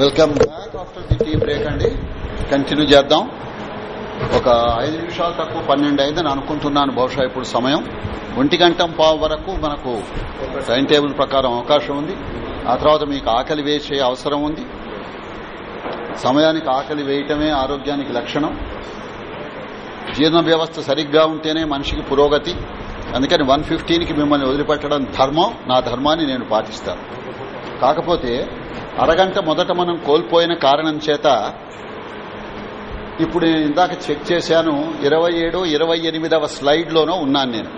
Welcome back after the tea break అండి. Continue చేద్దాం. ఒక ఐదు నిమిషాలు తక్కువ పన్నెండు అయిందని అనుకుంటున్నాను బహుశా ఇప్పుడు సమయం. ఒంటి గంట పావు వరకు మనకు టైం టేబుల్ ప్రకారం అవకాశం ఉంది. ఆ తర్వాత మీకు ఆకలి వేసే అవసరం ఉంది. సమయానికి ఆకలి వేయటమే ఆరోగ్యానికి లక్షణం. జీర్ణ వ్యవస్థ సరిగ్గా ఉంటేనే మనిషికి పురోగతి. అందుకని వన్ ఫిఫ్టీన్కి మిమ్మల్ని వదిలిపెట్టడం ధర్మం. నా ధర్మాన్ని నేను పాటిస్తాను. కాకపోతే అరగంట మొదట మనం కోల్పోయిన కారణం చేత ఇప్పుడు నేను ఇందాక చెక్ చేశాను ఇరవై ఏడు ఇరవై ఎనిమిదవ స్లైడ్లోనూ ఉన్నాను నేను.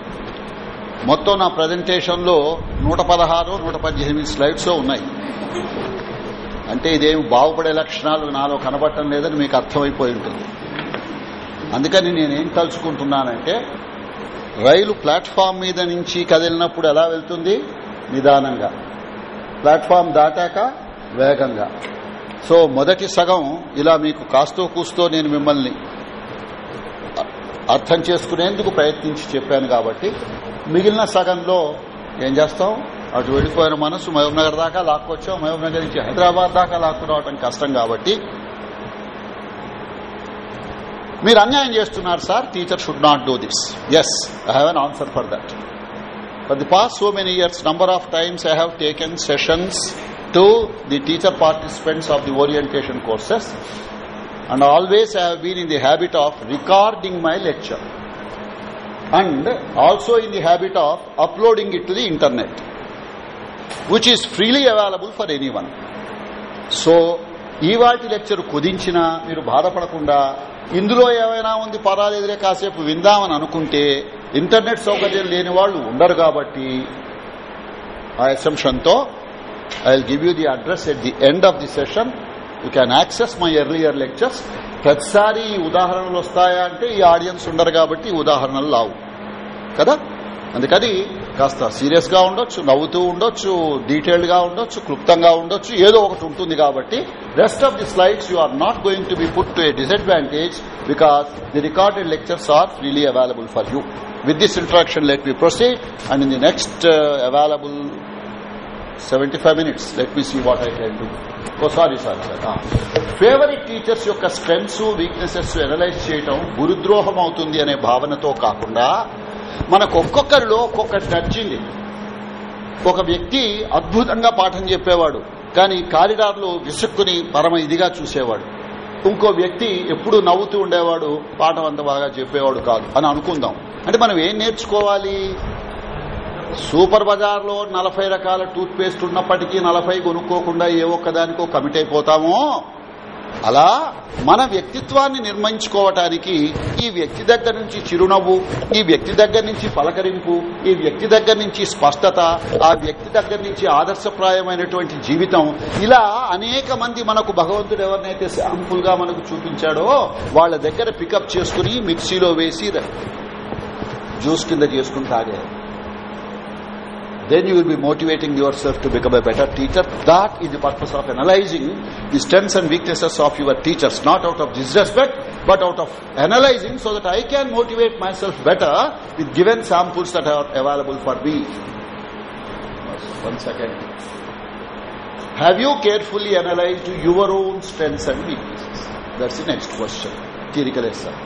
మొత్తం నా ప్రజెంటేషన్లో నూట పదహారు నూట పద్దెనిమిది స్లైడ్స్ ఉన్నాయి. అంటే ఇదేమి బాగుపడే లక్షణాలు నాలో కనబడటం లేదని మీకు అర్థమైపోయి ఉంటుంది. అందుకని నేనేం తలుచుకుంటున్నానంటే రైలు ప్లాట్ఫామ్ మీద నుంచి కదిలినప్పుడు ఎలా వెళ్తుంది? నిదానంగా. ప్లాట్ఫామ్ దాటాక వేగంగా. సో మొదటి సగం ఇలా మీకు కాస్తో కూస్తో నేను మిమ్మల్ని అర్థం చేసుకునేందుకు ప్రయత్నించి చెప్పాను కాబట్టి మిగిలిన సగంలో ఏం చేస్తాం? అటు వెళ్ళిపోయిన మనసు మహబూబ్నగర్ దాకా లాక్కొచ్చాం. మహబూబ్నగర్ నుంచి హైదరాబాద్ దాకా లాక్కురావటం కష్టం కాబట్టి మీరు అన్యాయం చేస్తున్నారు sir. Teacher should not do this. Yes I have an answer for that for the past so many years number of times I have taken sessions to the teacher participants of the orientation courses and always I have been in the habit of recording my lecture and also in the habit of uploading it to the internet which is freely available for anyone. So ఈవాటి lecture కుదించినా మీరు బాధపడకుండా ఇందులో ఏమైనా ఉంది పరాలేదులే కాసేపు విందామని అనుకుంటే internet సౌకర్యం లేని వాళ్ళు ఉండరు కాబట్టి ఆ అసంప్షన్తో I will give you the address at the end of the session you can access my earlier lectures ప్రతిసారి ఈ ఉదాహరణలు వస్తాయా అంటే ఈ ఆడియన్స్ ఉండరు కాబట్టి ఈ ఉదాహరణలు లావు కదా? అందుకని కాస్త సీరియస్గా ఉండొచ్చు నవ్వుతూ ఉండొచ్చు డీటెయిల్డ్గా ఉండొచ్చు క్లుప్తంగా ఉండొచ్చు ఏదో ఒకటి ఉంటుంది కాబట్టి rest of the slides you are not going to be put to a disadvantage because the recorded lectures are freely available for you with this interaction let me proceed and in the next available seventy five minutes let me see what I can do oh sorry sorry sir favourite teachers యొక్క strengths weaknesses analyse చేయటం గురుద్రోహం అవుతుంది అనే భావనతో కాకుండా మనకు ఒక్కొక్కరిలో ఒక్కొక్కటి నచ్చింది ఒక వ్యక్తి అద్భుతంగా పాఠం చెప్పేవాడు కానీ కారిడార్లో విసుక్కుని పరమ ఇదిగా చూసేవాడు. ఇంకో వ్యక్తి ఎప్పుడు నవ్వుతూ ఉండేవాడు పాఠం అంత బాగా చెప్పేవాడు కాదు అని అనుకుందాం. అంటే మనం ఏం నేర్చుకోవాలి? సూపర్ బజార్లో నలభై రకాల టూత్ పేస్ట్ ఉన్నప్పటికీ నలభై కొనుక్కోకుండా ఏ ఒక్కదానికో కమిట్ అయిపోతామో? అలా మన వ్యక్తిత్వాన్ని నిర్మించుకోవటానికి ఈ వ్యక్తి దగ్గర నుంచి చిరునవ్వు ఈ వ్యక్తి దగ్గర నుంచి పలకరింపు ఈ వ్యక్తి దగ్గర నుంచి స్పష్టత ఆ వ్యక్తి దగ్గర నుంచి ఆదర్శప్రాయమైనటువంటి జీవితం ఇలా అనేక మంది మనకు భగవంతుడు ఎవరినైతే శాంపుల్గా మనకు చూపించాడో వాళ్ళ దగ్గర పికప్ చేసుకుని మిక్సీలో వేసి జ్యూస్ కింద చేసుకుని తాగారు then you will be motivating yourself to become a better teacher. That is the purpose of analyzing the strengths and weaknesses of your teachers, not out of disrespect, but out of analyzing so that I can motivate myself better with given samples that are available for me. One second. Have you carefully analyzed your own strengths and weaknesses? That's the next question. తీరికలేదు sir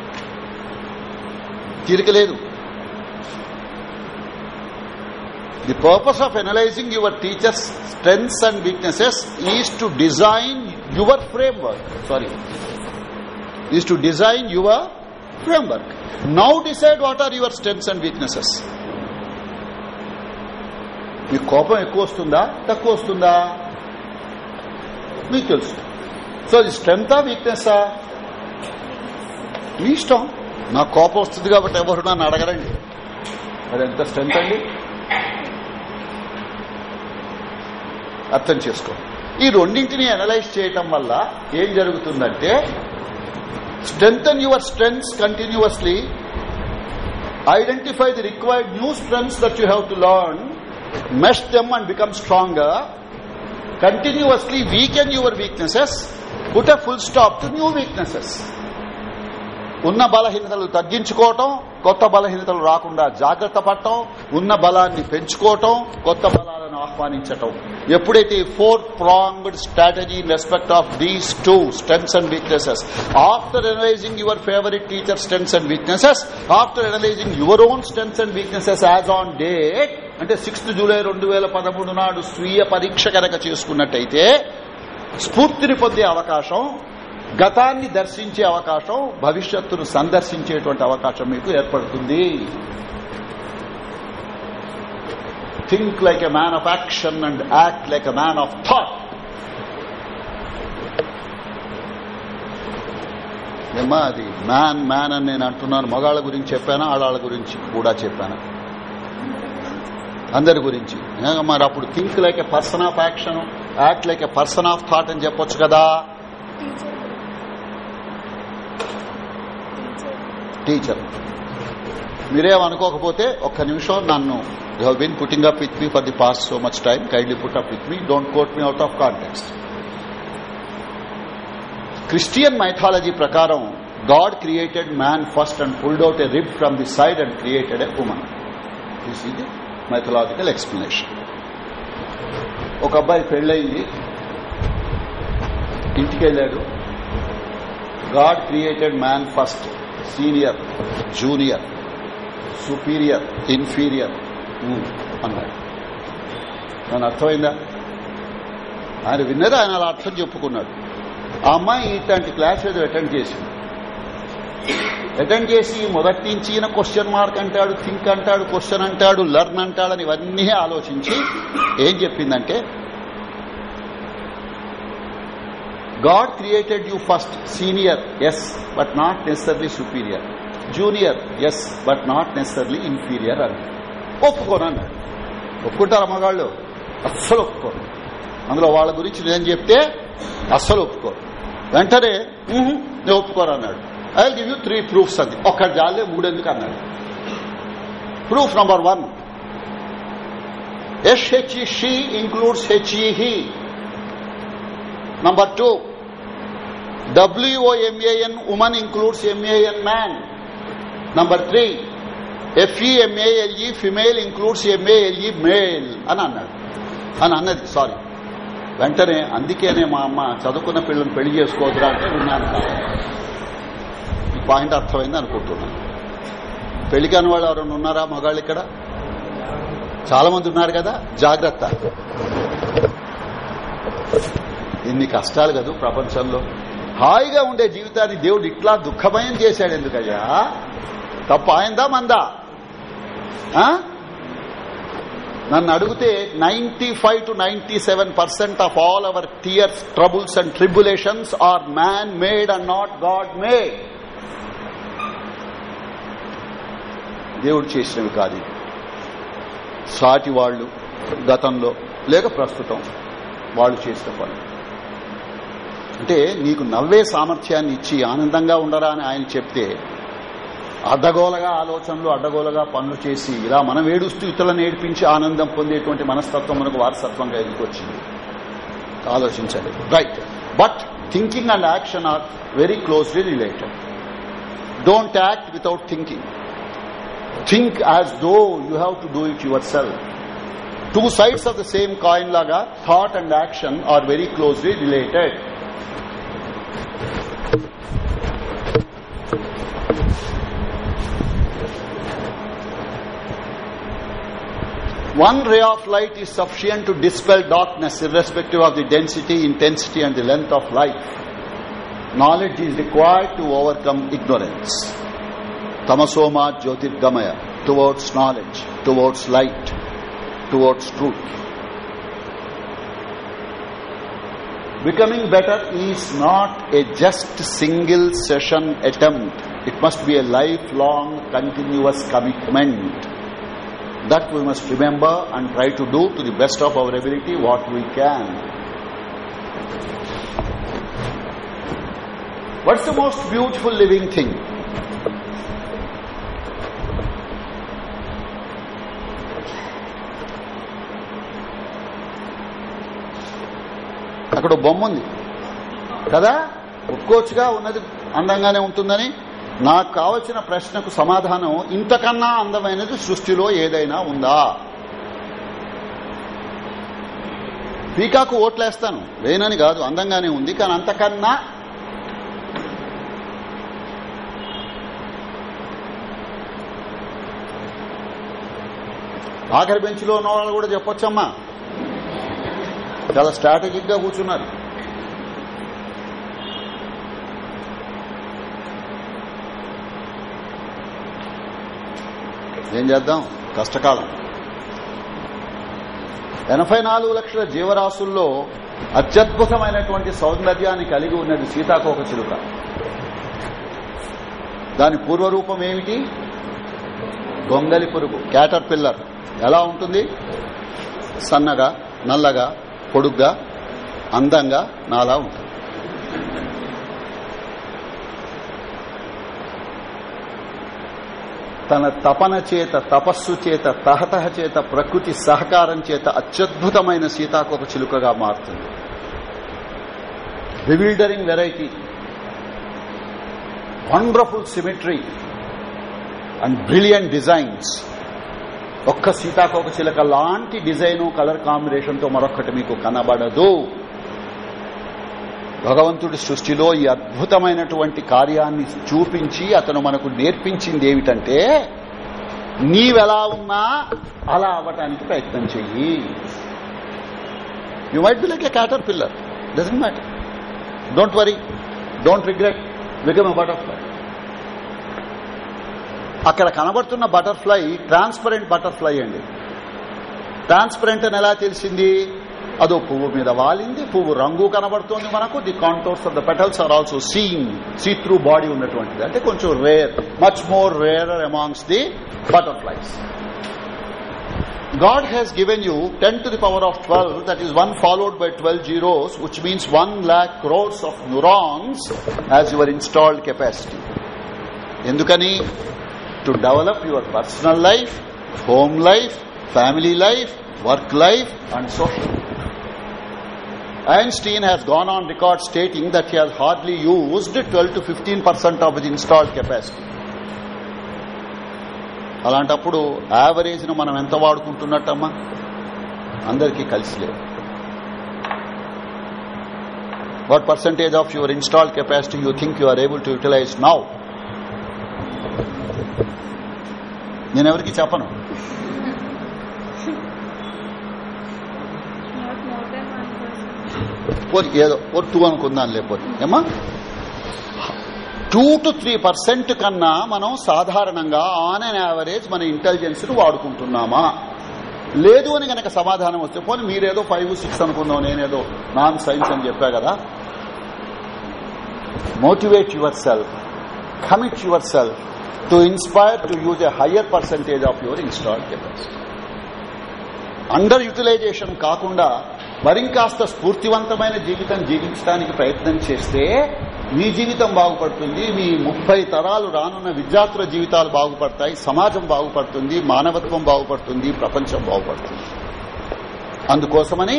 తీరికలేదు the purpose of analysing your teachers strengths and weaknesses is to design your framework sorry is to design your framework now decide what are your strengths and weaknesses మీ కోపం ఎక్కువ వస్తుందా? తక్కువ వస్తుందా? మీకు తెలుసు. So ఇది స్ట్రెంతా వీక్నెస్సా మీ ఇష్టం. నా కోపం వస్తుంది కాబట్టి ఎవరు నన్ను అడగరండి. అది ఎంత స్ట్రెంత్ అండి? అర్థం చేసుకో. ఈ రెండింటిని అనలైజ్ చేయటం వల్ల ఏం జరుగుతుందంటే strengthen your strengths continuously identify the required new strengths that you have to learn mesh them and become stronger continuously weaken your weaknesses put a full stop to new weaknesses ఉన్న బలహీనతలు తగ్గించుకోవటం కొత్త బలహీనతలు రాకుండా జాగ్రత్త పడటం ఉన్న బలాన్ని పెంచుకోవటం కొత్త బలాన్ని ఆహ్వానించటం. ఎప్పుడైతే four pronged strategy in respect of these two strengths and weaknesses after analysing your favourite teacher strengths and weaknesses after analysing your own strengths and weaknesses as on date అంటే సిక్స్త్ జూలై రెండు వేల పదమూడు నాడు స్వీయ పరీక్ష కనుక చేసుకున్నట్టయితే స్ఫూర్తిని పొందే అవకాశం గతాన్ని దర్శించే అవకాశం భవిష్యత్తును సందర్శించేటువంటి అవకాశం మీకు ఏర్పడుతుంది. Think like a man of action and act like a man of thought ఏమా అది? మ్యాన్ మ్యాన్ అని నేను అంటున్నాను. మగాళ్ళ గురించి చెప్పాను? ఆడాళ్ళ గురించి కూడా చెప్పాను? అందరి గురించి. మరి అప్పుడు think like a person of action act like a person of thought అని చెప్పొచ్చు కదా. టీచర్ మీరేమనుకోకపోతే ఒక్క నిమిషం నన్ను you have been putting up with me for the past so much time kindly put up with me don't quote me out of context Christian mythology ప్రకారం God created man first and pulled out a rib from the side and created a woman this ఇది mythological explanation ఒక అబ్బాయి పెళ్ళయింది. ఇంటికి వెళ్ళాడు. God created man first senior junior superior inferior అన్నాడు. నన్ను అర్థమైందా? ఆయన విన్నది ఆయన అలా అర్థం చెప్పుకున్నాడు. ఆ అమ్మాయి ఇట్లాంటి క్లాస్ ఏదో అటెండ్ చేసింది. అటెండ్ చేసి మొదటి నుంచి ఈయన క్వశ్చన్ మార్క్ అంటాడు థింక్ అంటాడు క్వశ్చన్ అంటాడు లర్న్ అంటాడని ఇవన్నీ ఆలోచించి ఏం చెప్పిందంటే God created you first senior yes but not necessarily superior junior yes but not necessarily inferior అంటారు ఒప్పుకోను అన్నాడు ఒప్పుకుంటారు అమ్మగాళ్ళు అస్సలు ఒప్పుకోరు. అందులో వాళ్ళ గురించి నేను చెప్తే అస్సలు ఒప్పుకోరు. వెంటనే నేను ఒప్పుకోరు అన్నాడు I give you three proofs అంది. ఒక్కటి జాలే మూడెందుకు అన్నాడు proof number one. S H E she includes H E he number two. W O M A N woman includes M A N man. Number three. F E M A L E female includes M A L E male అని అన్నాడు. అని అన్నది sorry వెంటనే అందుకేనే మా అమ్మ చదువుకున్న పిల్లల్ని పెళ్ళి చేసుకోవద్దురా అంటే విన్నాను ఈ పాయింట్ అర్థమైంది అనుకుంటున్నాను పెళ్ళి కాని వాళ్ళు ఎవరైనా ఉన్నారా మగాళ్ళు ఇక్కడ? చాలా మంది ఉన్నారు కదా జాగ్రత్త. ఇన్ని కష్టాలు కదా ప్రపంచంలో. హాయిగా ఉండే జీవితాన్ని దేవుడు ఇట్లా దుఃఖమయం చేశాడు ఎందుకయ్యా? తప్ప? ఆయందా మందా? నన్ను అడిగితే ninety five to ninety seven percent of all our tears troubles and tribulations are man made and not God made. దేవుడు చేసినవి కాదు సాటి వాళ్ళు గతంలో లేక ప్రస్తుతం వాళ్ళు చేసిన పని అంటే నీకు నవ్వే సామర్థ్యాన్ని ఇచ్చి ఆనందంగా ఉండరా అని ఆయన చెప్తే అడ్డగోలగా ఆలోచనలు అడ్డగోలగా పనులు చేసి ఇలా మనం ఏడుస్తూ ఇతరులను ఏడిపించి ఆనందం పొందేటువంటి మనస్తత్వం మనకు వారసత్వంగా ఎదుర్కొచ్చింది. ఆలోచించండి. Right but thinking and action are very closely related don't act without thinking think as though you have to do it yourself two sides of the same coin లాగా thought and action are very closely related One ray of light is sufficient to dispel darkness irrespective of the density, intensity and the length of life. Knowledge is required to overcome ignorance. Tamasoma Jyotirgamaya, towards knowledge, towards light, towards truth. Becoming better is not a just single session attempt. It must be a lifelong continuous commitment that we must remember and try to do to the best of our ability what we can. What's the most beautiful living thing? అక్కడ బొమ్మ ఉంది కదా ఒప్పుకోవచ్చుగా ఉన్నది అందంగానే ఉంటుందని నాకు కావలసిన ప్రశ్నకు సమాధానం ఇంతకన్నా అందమైనది సృష్టిలో ఏదైనా ఉందా? పీకాకు ఓట్లేస్తాను. లేనని కాదు అందంగానే ఉంది కానీ అంతకన్నా ఆఖరి బెంచ్లో ఉన్న వాళ్ళు కూడా చెప్పొచ్చమ్మా. చాలా స్ట్రాటజిక్గా కూర్చున్నారు. ఏం చేద్దాం? కష్టకాలం. ఎనభై నాలుగు లక్షల జీవరాశుల్లో అత్యద్భుతమైనటువంటి సౌందర్యాన్ని కలిగి ఉన్నది సీతాకోక చిలుక. దాని పూర్వరూపం ఏమిటి? గొంగలి పురుగు క్యాటర్ పిల్లర్. ఎలా ఉంటుంది? సన్నగా నల్లగా పొడుగ్గా అందంగా నాలా ఉంటుంది. తన తపన చేత తపస్సు చేత తహతహ చేత ప్రకృతి సహకారం చేత అత్యద్భుతమైన సీతాకోక చిలుకగా మారుతుంది. Bewildering variety wonderful symmetry and brilliant designs ఒక్క సీతాకోక చిలక లాంటి డిజైను కలర్ కాంబినేషన్తో మరొక్కటి మీకు కనబడదు. భగవంతుడి సృష్టిలో ఈ అద్భుతమైనటువంటి కార్యాన్ని చూపించి అతను మనకు నేర్పించింది ఏమిటంటే నీవెలా ఉన్నా అలా అవ్వటానికి ప్రయత్నం చెయ్యి. You might be like a caterpillar doesn't matter don't worry don't regret become a butterfly అక్కడ కనబడుతున్న బటర్ఫ్లై ట్రాన్స్పరెంట్ బటర్ఫ్లై అండి. ట్రాన్స్పరెంట్ అని ఎలా తెలిసింది? అదో పువ్వు మీద వాలింది పువ్వు రంగు కనబడుతోంది మనకు the contours of the petals are also seen see through body ఉన్నటువంటిది అంటే కొంచెం rare much more rarer amongst the butterflies God has given you 10 to the power of 12, that is 1 followed by 12 zeros, which means 1 lakh crores of neurons as your installed capacity. Endukani? To develop your personal life, home life, family life, work life and social life. Einstein has gone on record stating that he has hardly used 12 to 15 percent of his installed capacity. అలాంటప్పుడు యావరేజ్ను మనం ఎంత వాడుకుంటున్నట్టమ్మా? అందరికీ కలిసి లేవు what percentage of your installed capacity you think you are able to utilise now నేను ఎవరికి చెప్పను Not more than one four ఏదో ఫోర్ టూ అనుకుందాం లేకపోతే ఏమా టూ టు త్రీ పర్సెంట్ కన్నా మనం సాధారణంగా ఆన్ అండ్ యావరేజ్ మన ఇంటెలిజెన్స్ను వాడుకుంటున్నామా? లేదు అని కనుక సమాధానం వస్తే పోనీ మీరేదో ఫైవ్ సిక్స్ అనుకుందాం నేనేదో నాన్ సైన్స్ అని చెప్పా కదా. Motivate yourself commit yourself to inspire to use a higher percentage of your installed capacity under utilisation కాకుండా మరింకాస్త స్ఫూర్తివంతమైన జీవితం జీవించడానికి ప్రయత్నం చేస్తే మీ జీవితం బాగుపడుతుంది మీ ముప్పై తరాలు రానున్న విద్యార్థుల జీవితాలు బాగుపడతాయి సమాజం బాగుపడుతుంది మానవత్వం బాగుపడుతుంది ప్రపంచం బాగుపడుతుంది. అందుకోసమని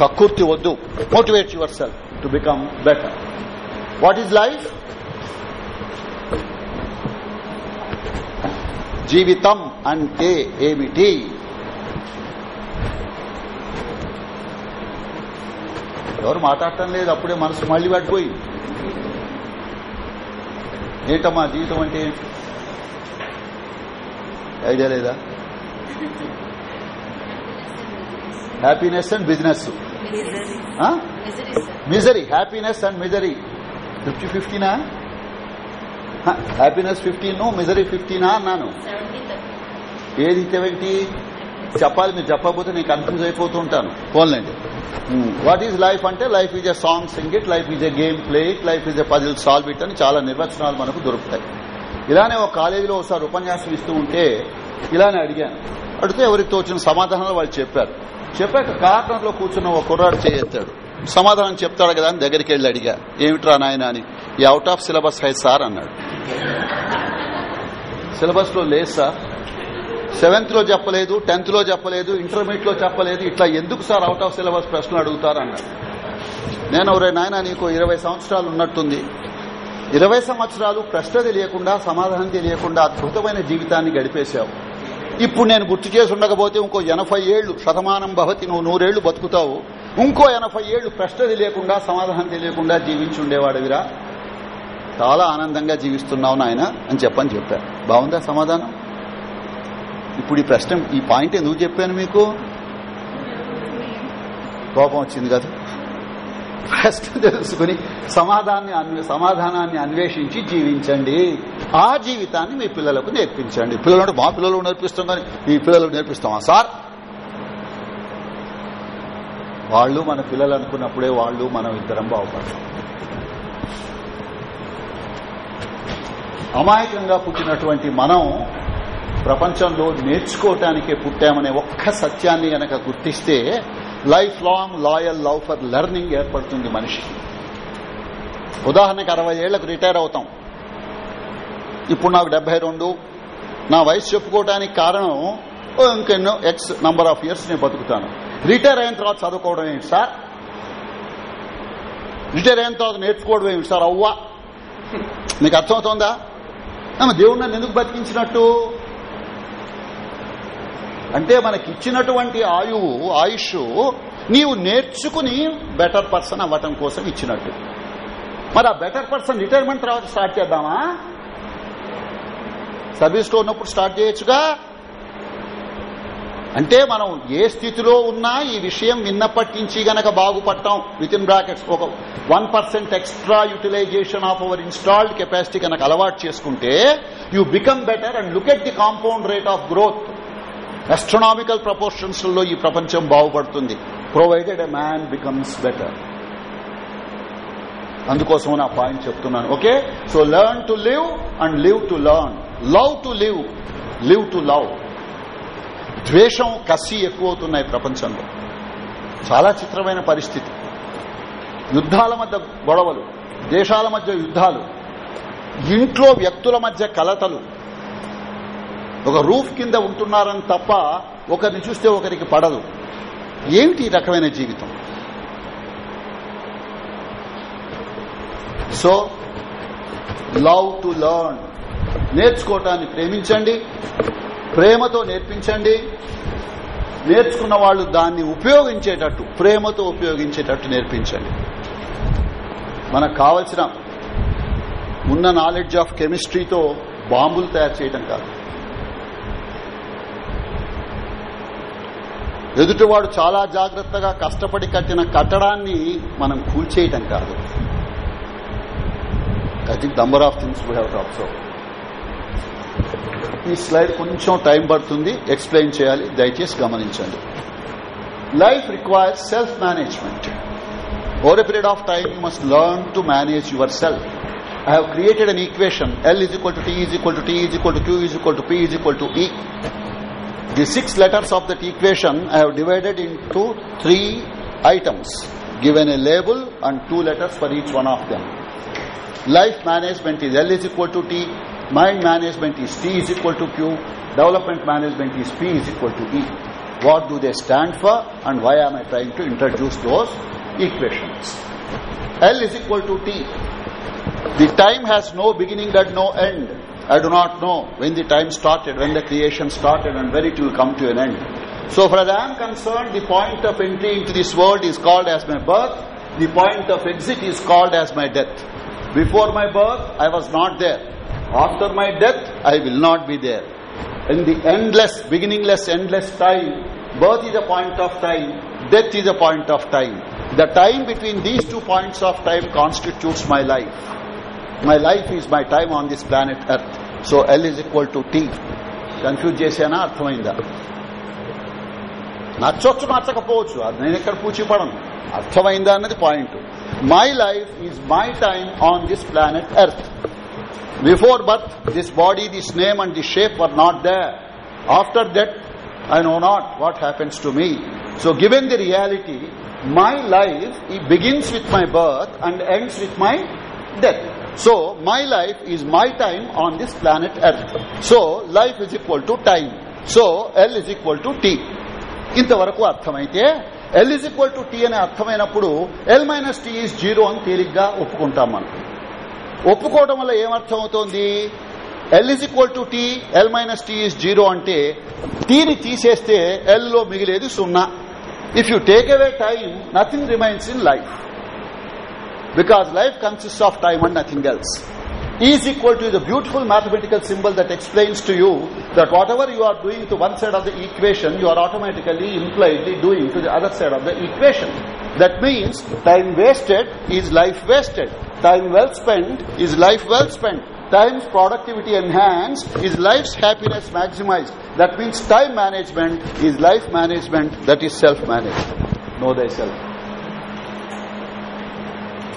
కక్కుర్తి వద్దు. Motivate yourself to become better what is life జీవితం అంటే ఏమిటి? ఎవరు మాట్లాడటం లేదు అప్పుడే మనసు మళ్ళీ పడిపోయింది ఏంటమ్మా జీవితం అంటే? ఐడియా లేదా? Happiness and business misery happiness and misery fifty ఫిఫ్టీనా happiness fifteen misery ఫిఫ్టీనా అన్నాను. ఏది ఇచ్చేవేంటి చెప్పాలి మీరు చెప్పకపోతే నేను కన్ఫ్యూజ్ అయిపోతూ ఉంటాను. ఫోన్లేండి వాట్ ఈజ్ లైఫ్ అంటే life is a song sing it life is a game play it life is a puzzle solve it అని చాలా నిర్వచనాలు మనకు దొరుకుతాయి. ఇలానే ఒక కాలేజీలో ఒకసారి ఉపన్యాసం ఇస్తూ ఉంటే ఇలానే అడిగాను. అడిగితే ఎవరికి తోచిన సమాధానాలు వాళ్ళు చెప్పారు. చెప్పాక కార్నర్లో కూర్చున్న ఒక కుర్రాడు చేయెత్తాడు. సమాధానం చెప్తాడు కదా అని దగ్గరికి వెళ్ళి అడిగా. ఏమిట్రా నాయన అని. ఈ అవుట్ ఆఫ్ సిలబస్ హై సార్ అన్నాడు. సిలబస్లో లేదు సార్. సెవెంత్లో చెప్పలేదు టెన్త్లో చెప్పలేదు ఇంటర్మీడియట్లో చెప్పలేదు ఇట్లా ఎందుకు సార్ అవుట్ ఆఫ్ సిలబస్ ప్రశ్నలు అడుగుతారు నేను ఒరే నాయన నీకు ఇరవై సంవత్సరాలు ఉన్నట్టుంది. ఇరవై సంవత్సరాలు ప్రశ్న తెలియకుండా సమాధానం తెలియకుండా అద్భుతమైన జీవితాన్ని గడిపేశావు. ఇప్పుడు నేను గుర్తు చేసి ఉండకపోతే ఇంకో ఎనభై ఏళ్ళు శతమానం భవతి నువ్వు నూరేళ్ళు బతుకుతావు. ఇంకో ఎనభై ఏళ్ళు ప్రశ్న తెలియకుండా సమాధానం తెలియకుండా జీవించి ఉండేవాడివిరా? చాలా ఆనందంగా జీవిస్తున్నావు నాయన అని చెప్పని చెప్పారు బాగుందా సమాధానం? ఇప్పుడు ఈ ప్రశ్న ఈ పాయింట్ ఎందుకు చెప్పాను మీకు? కోపం వచ్చింది కదా. ప్రశ్న తెలుసుకుని సమాధాన్ని అన్వే సమాధానాన్ని అన్వేషించి జీవించండి. ఆ జీవితాన్ని మీ పిల్లలకు నేర్పించండి. పిల్లలు అంటే మా పిల్లలు నేర్పిస్తాం కానీ మీ పిల్లలకు నేర్పిస్తామా సార్? వాళ్ళు మన పిల్లలు అనుకున్నప్పుడే వాళ్ళు మనం ఇద్దరం బాగుపడతాం. అమాయకంగా పుట్టినటువంటి మనం ప్రపంచంలో నేర్చుకోవటానికే పుట్టామనే ఒక్క సత్యాన్ని గనక గుర్తిస్తే life long loyal love for learning ఏర్పడుతుంది మనిషికి ఉదాహరణకి అరవై ఏళ్ళకు రిటైర్ అవుతాం. ఇప్పుడు నాకు డెబ్బై రెండు. నా వయసు చెప్పుకోవడానికి కారణం ఇంకెన్నో ఎక్స్ నంబర్ ఆఫ్ ఇయర్స్ నేను బతుకుతాను. రిటైర్ అయిన తర్వాత చదువుకోవడం ఏంటి సార్? రిటైర్ అయిన తర్వాత నేర్చుకోవడం ఏమిటి సార్? అవ్వా. మీకు అర్థమవుతోందా? దేవుడు నన్ను ఎందుకు బతికించినట్టు? అంటే మనకిచ్చినటువంటి ఆయువు ఆయుష్ నీవు నేర్చుకుని బెటర్ పర్సన్ అవ్వటం కోసం ఇచ్చినట్టు. మరి ఆ బెటర్ పర్సన్ రిటైర్మెంట్ తర్వాత స్టార్ట్ చేద్దామా? సర్వీస్లో ఉన్నప్పుడు స్టార్ట్ చేయొచ్చుగా? అంటే మనం ఏ స్థితిలో ఉన్నా ఈ విషయం విన్నప్పటి నుంచి గనక బాగుపడటం విత్ ఇన్ బ్రాకెట్స్ ఒక one percent extra utilization of our installed capacity కనుక అలవాటు చేసుకుంటే you become better and look at the compound rate of growth astronomical ప్రపోర్షన్స్లో ఈ ప్రపంచం బాగుపడుతుంది. Provided a man becomes better అందుకోసం నా పాయింట్ చెప్తున్నాను. Okay so learn to live and live to learn love to live live to love ద్వేషం కసి ఎక్కువ అవుతున్నాయి ప్రపంచంలో. చాలా చిత్రమైన పరిస్థితి. యుద్ధాల మధ్య గొడవలు దేశాల మధ్య యుద్ధాలు ఇంట్లో వ్యక్తుల మధ్య కలతలు ఒక రూఫ్ కింద ఉంటున్నారని తప్ప ఒకరిని చూస్తే ఒకరికి పడదు. ఏమిటి ఈ రకమైన జీవితం? So love to learn. నేర్చుకోవటాన్ని ప్రేమించండి ప్రేమతో నేర్పించండి. నేర్చుకున్న వాళ్ళు దాన్ని ఉపయోగించేటట్టు ప్రేమతో ఉపయోగించేటట్టు నేర్పించండి. మనకు కావలసిన ఉన్న నాలెడ్జ్ ఆఫ్ కెమిస్ట్రీతో బాంబులు తయారు చేయడం కాదు. ఎదుటివాడు చాలా జాగ్రత్తగా కష్టపడి కట్టిన కట్టడాన్ని మనం కూల్చేయటం కాదు. I think number of things we have to observe ఈ స్లైడ్ కొంచెం టైం పడుతుంది. ఎక్స్ప్లెయిన్ చేయాలి. దయచేసి గమనించండి. Life requires self management over a period of time you must learn to manage yourself I have created an L is equal equal to T is equal to T is equal to Q is equal to P is equal to e. The six letters of that equation I have divided into three items, given a label and two letters for each one of them. Life management is L is equal to T, mind management is T is equal to Q, development management is P is equal to E. What do they stand for and why am I trying to introduce those equations? L is equal to T. The time has no beginning and no end. I do not know when the time started, when the creation started, and when it will come to an end. So, far as I am concerned, the point of entry into this world is called as my birth. The point of exit is called as my death. Before my birth, I was not there. After my death, I will not be there. In the endless, beginningless, endless time, birth is a point of time, death is a point of time. The time between these two points of time constitutes my life. My life is my time on this planet Earth so L is equal to T confuse చేసానా అర్థమైందా? నచ్చొచ్చు నచ్చకపోవచ్చు. అది నేను ఎక్కడ పూచిపడను అర్థమైందా అన్నది point my life is my time on this planet Earth before birth this body this name and this shape were not there after that I know not what happens to me so given the reality my life ఈ begins with my birth and ends with my death. So, my life is my time on this planet Earth. So, life is equal to time. So, L is equal to T. ఇంతవరకు అర్థమైతే L is equal to T అనే అర్థమైనప్పుడు L minus T is zero అని తేలిగ్గా ఒప్పుకుంటాం మనం ఒప్పుకోవడం వల్ల ఏమర్థం అవుతోంది L is equal to T L minus T is zero అంటే టీని తీసేస్తే ఎల్లో మిగిలేది సున్నా if you take away time nothing remains in life because life consists of time and nothing else. Is equal to the beautiful mathematical symbol that explains to you that whatever you are doing to one side of the equation you are automatically impliedly doing to the other side of the equation. That means time wasted is life wasted. Time well spent is life well spent. Time's productivity enhanced is life's happiness maximized. That means time management is life management that is self managed know thyself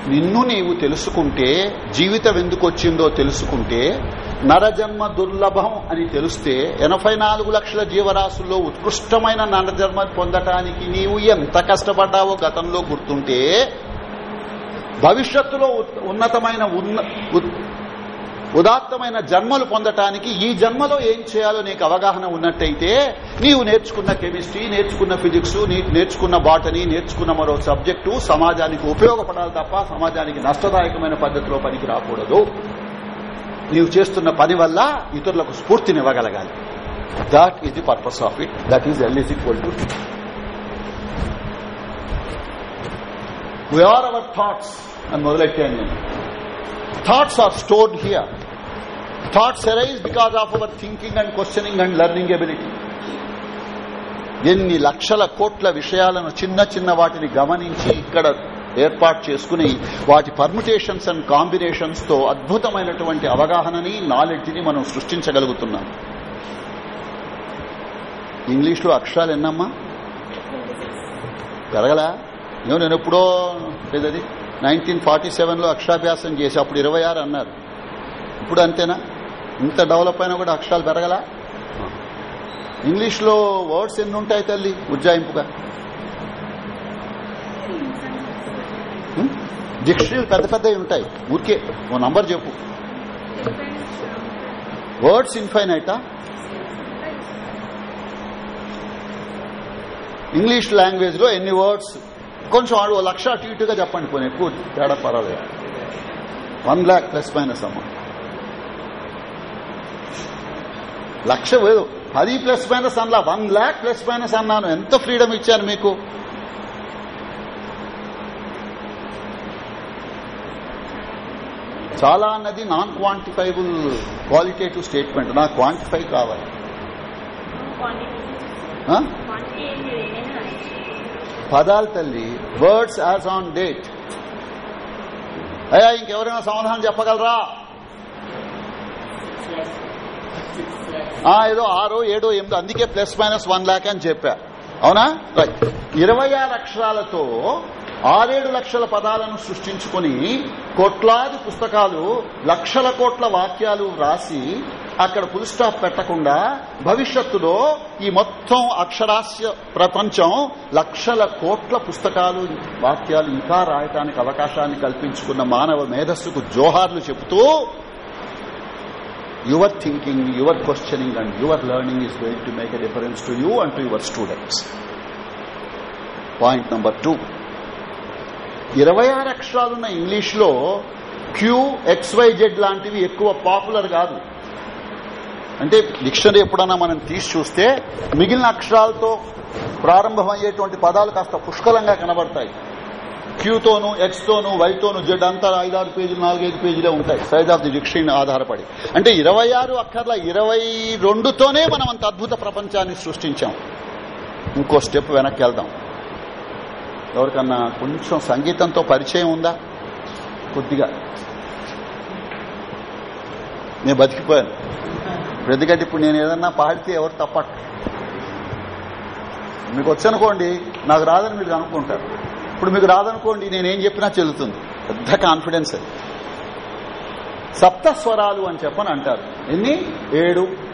నిన్ను నీవు తెలుసుకుంటే జీవితం ఎందుకు వచ్చిందో తెలుసుకుంటే నరజన్మ దుర్లభం అని తెలిస్తే ఎనభై నాలుగు లక్షల జీవరాశుల్లో ఉత్కృష్టమైన నరజన్మ పొందటానికి నీవు ఎంత కష్టపడ్డావో గతంలో గుర్తుంటే భవిష్యత్తులో ఉన్నతమైన ఉన్న ఉత్- ఉదాత్తమైన జన్మలు పొందటానికి ఈ జన్మలో ఏం చేయాలో నీకు అవగాహన ఉన్నట్టయితే నీవు నేర్చుకున్న కెమిస్ట్రీ నేర్చుకున్న ఫిజిక్స్ నీ నేర్చుకున్న బాటనీ నేర్చుకున్న మరో సబ్జెక్టు సమాజానికి ఉపయోగపడాలి తప్ప సమాజానికి నష్టదాయకమైన పద్ధతిలో పనికి రాకూడదు. నీవు చేస్తున్న పని వల్ల ఇతరులకు స్ఫూర్తినివ్వగలగాలి. That is the purpose of it that is L is equal to we are our thoughts అని మొదలెట్టాను నేను. Thoughts are stored here thoughts arise because of our thinking and questioning and learning ability ఎన్ని లక్షల కోట్ల విషయాలను చిన్న చిన్న వాటిని గమనించి ఇక్కడ ఏర్పాటు చేసుకుని వాటి పర్ముటేషన్స్ అండ్ కాంబినేషన్స్తో అద్భుతమైనటువంటి అవగాహనని నాలెడ్జ్ని మనం సృష్టించగలుగుతున్నాం. ఇంగ్లీష్లో అక్షరాలు ఎన్నమ్మా? పెరగలా? నేను ఎప్పుడో ఏదది? నైన్టీన్ ఫార్టీ సెవెన్లో అక్షరాభ్యాసం చేసి అప్పుడు ఇరవై ఆరు అన్నారు. ఇప్పుడు అంతేనా? ఇంత డెవలప్ అయినా కూడా అక్షరాలు పెరగలా? ఇంగ్లీష్లో వర్డ్స్ ఎన్ని ఉంటాయి తల్లి? ఉజ్జాయింపుగా. డిక్షనరీలు పెద్ద పెద్దవి ఉంటాయి. ఊరికే ఓ నంబర్ చెప్పు. వర్డ్స్ ఇన్ఫైనైటా? ఇంగ్లీష్ లాంగ్వేజ్లో ఎన్ని వర్డ్స్ కొంచెం ఆడు లక్ష అటు ఇటుగా చెప్పండి పోనీ ఎక్కువ తేడా పర్వాలేదు. వన్ ల్యాక్ ప్లస్ మైనస్ అమ్మ లక్ష వేలు పది ప్లస్ మైనస్ అన్నా వన్ ల్యాక్ ప్లస్ మైనస్ అన్నాను. ఎంత ఫ్రీడమ్ ఇచ్చాను మీకు? చాలా అన్నది నాన్ క్వాంటిఫైబుల్ క్వాలిటేటివ్ స్టేట్మెంట్. నాకు క్వాంటిఫై కావాలి? పదాలు తల్లి వర్డ్స్ యాజ్ ఆన్ డేట్ అయ్యా ఇంకెవరైనా సమాధానం చెప్పగలరా? ఏదో ఆరో ఏడో ఎనిమిదో అందుకే ప్లస్ మైనస్ వన్ ల్యాక్ అని చెప్పా. అవునా? రైట్ ఇరవై ఆరు అక్షరాలతో ఆరేడు లక్షల పదాలను సృష్టించుకుని కోట్లాది పుస్తకాలు లక్షల కోట్ల వాక్యాలు రాసి అక్కడ ఫుల్ స్టాప్ పెట్టకుండా భవిష్యత్తులో ఈ మొత్తం అక్షరాస్య ప్రపంచం లక్షల కోట్ల పుస్తకాలు వాక్యాలు ఇంకా రాయటానికి అవకాశాన్ని కల్పించుకున్న మానవ మేధస్సుకు జోహార్లు చెబుతూ your thinking your questioning and your learning is going to make a difference to you and to your students point number two ఇరవై ఆరు అక్షరాలున్న ఇంగ్లీష్లో క్యూ ఎక్స్వైజెడ్ లాంటివి ఎక్కువ పాపులర్ కాదు. అంటే డిక్షనరీ ఎప్పుడన్నా మనం తీసి చూస్తే మిగిలిన అక్షరాలతో ప్రారంభమయ్యేటువంటి పదాలు కాస్త పుష్కలంగా కనబడతాయి. క్యూతోను ఎక్స్తోను వైతోను జెడ్ అంతా ఐదారు పేజీలు నాలుగైదు పేజీలే ఉంటాయి. సైజ్ ఆఫ్ ది డిక్షనరీ ఆధారపడి. అంటే ఇరవై ఆరు అక్కర్ల ఇరవై రెండుతోనే మనం అంత అద్భుత ప్రపంచాన్ని సృష్టించాం. ఇంకో స్టెప్ వెనక్కి వెళ్దాం. ఎవరికన్నా కొంచెం సంగీతంతో పరిచయం ఉందా? కొద్దిగా. నేను బతికిపోయాను. ఎందుకంటే ఇప్పుడు నేను ఏదన్నా పాడితే ఎవరు తప్పట్ మీకు వచ్చనుకోండి నాకు రాదని మీరు అనుకుంటారు. ఇప్పుడు మీకు రాదనుకోండి నేనేం చెప్పినా చెల్లుతుంది. పెద్ద కాన్ఫిడెన్స్ అది. అని చెప్పని అంటారు. ఎన్ని? ఏడు.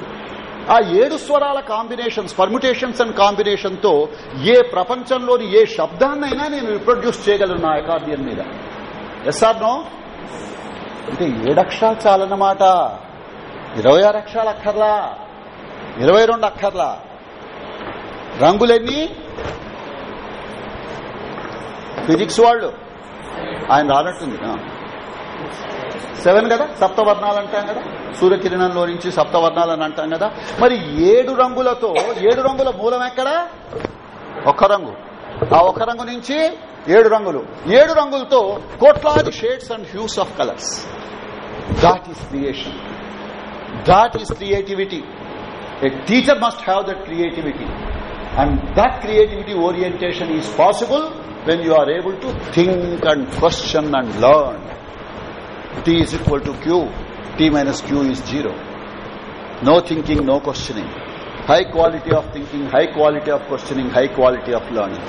ఆ ఏడు స్వరాల కాంబినేషన్స్ పర్ముటేషన్స్ అండ్ కాంబినేషన్తో ఏ ప్రపంచంలోని ఏ శబ్దాన్నైనా నేను రిప్రొడ్యూస్ చేయగలను నా అకార్డియన్ మీద. ఎస్ఆర్ నో అంటే ఏడక్షరాలు చాలన్నమాట. ఇరవై ఆరు అక్షరాలు అక్కర్లా. ఇరవై రెండు అక్కర్లా. రంగులెన్ని? ఫిజిక్స్ వాళ్ళు. ఆయన రానట్టుంది. సెవెన్ కదా? సప్తవర్ణాలు అంటాం కదా? సూర్యకిరణంలో నుంచి సప్తవర్ణాలు అని అంటాం కదా? మరి ఏడు రంగులతో ఏడు రంగుల మూలం ఎక్కడ? ఒక్క రంగు. ఆ ఒక్క రంగు నుంచి ఏడు రంగులు. ఏడు రంగులతో కోట్లాది shades and hues of colours that is creation that is creativity a teacher must have that creativity. And that creativity orientation is possible when you are able to think and question and learn. T is equal to q t minus q is zero no thinking no questioning high quality of thinking high quality of questioning high quality of learning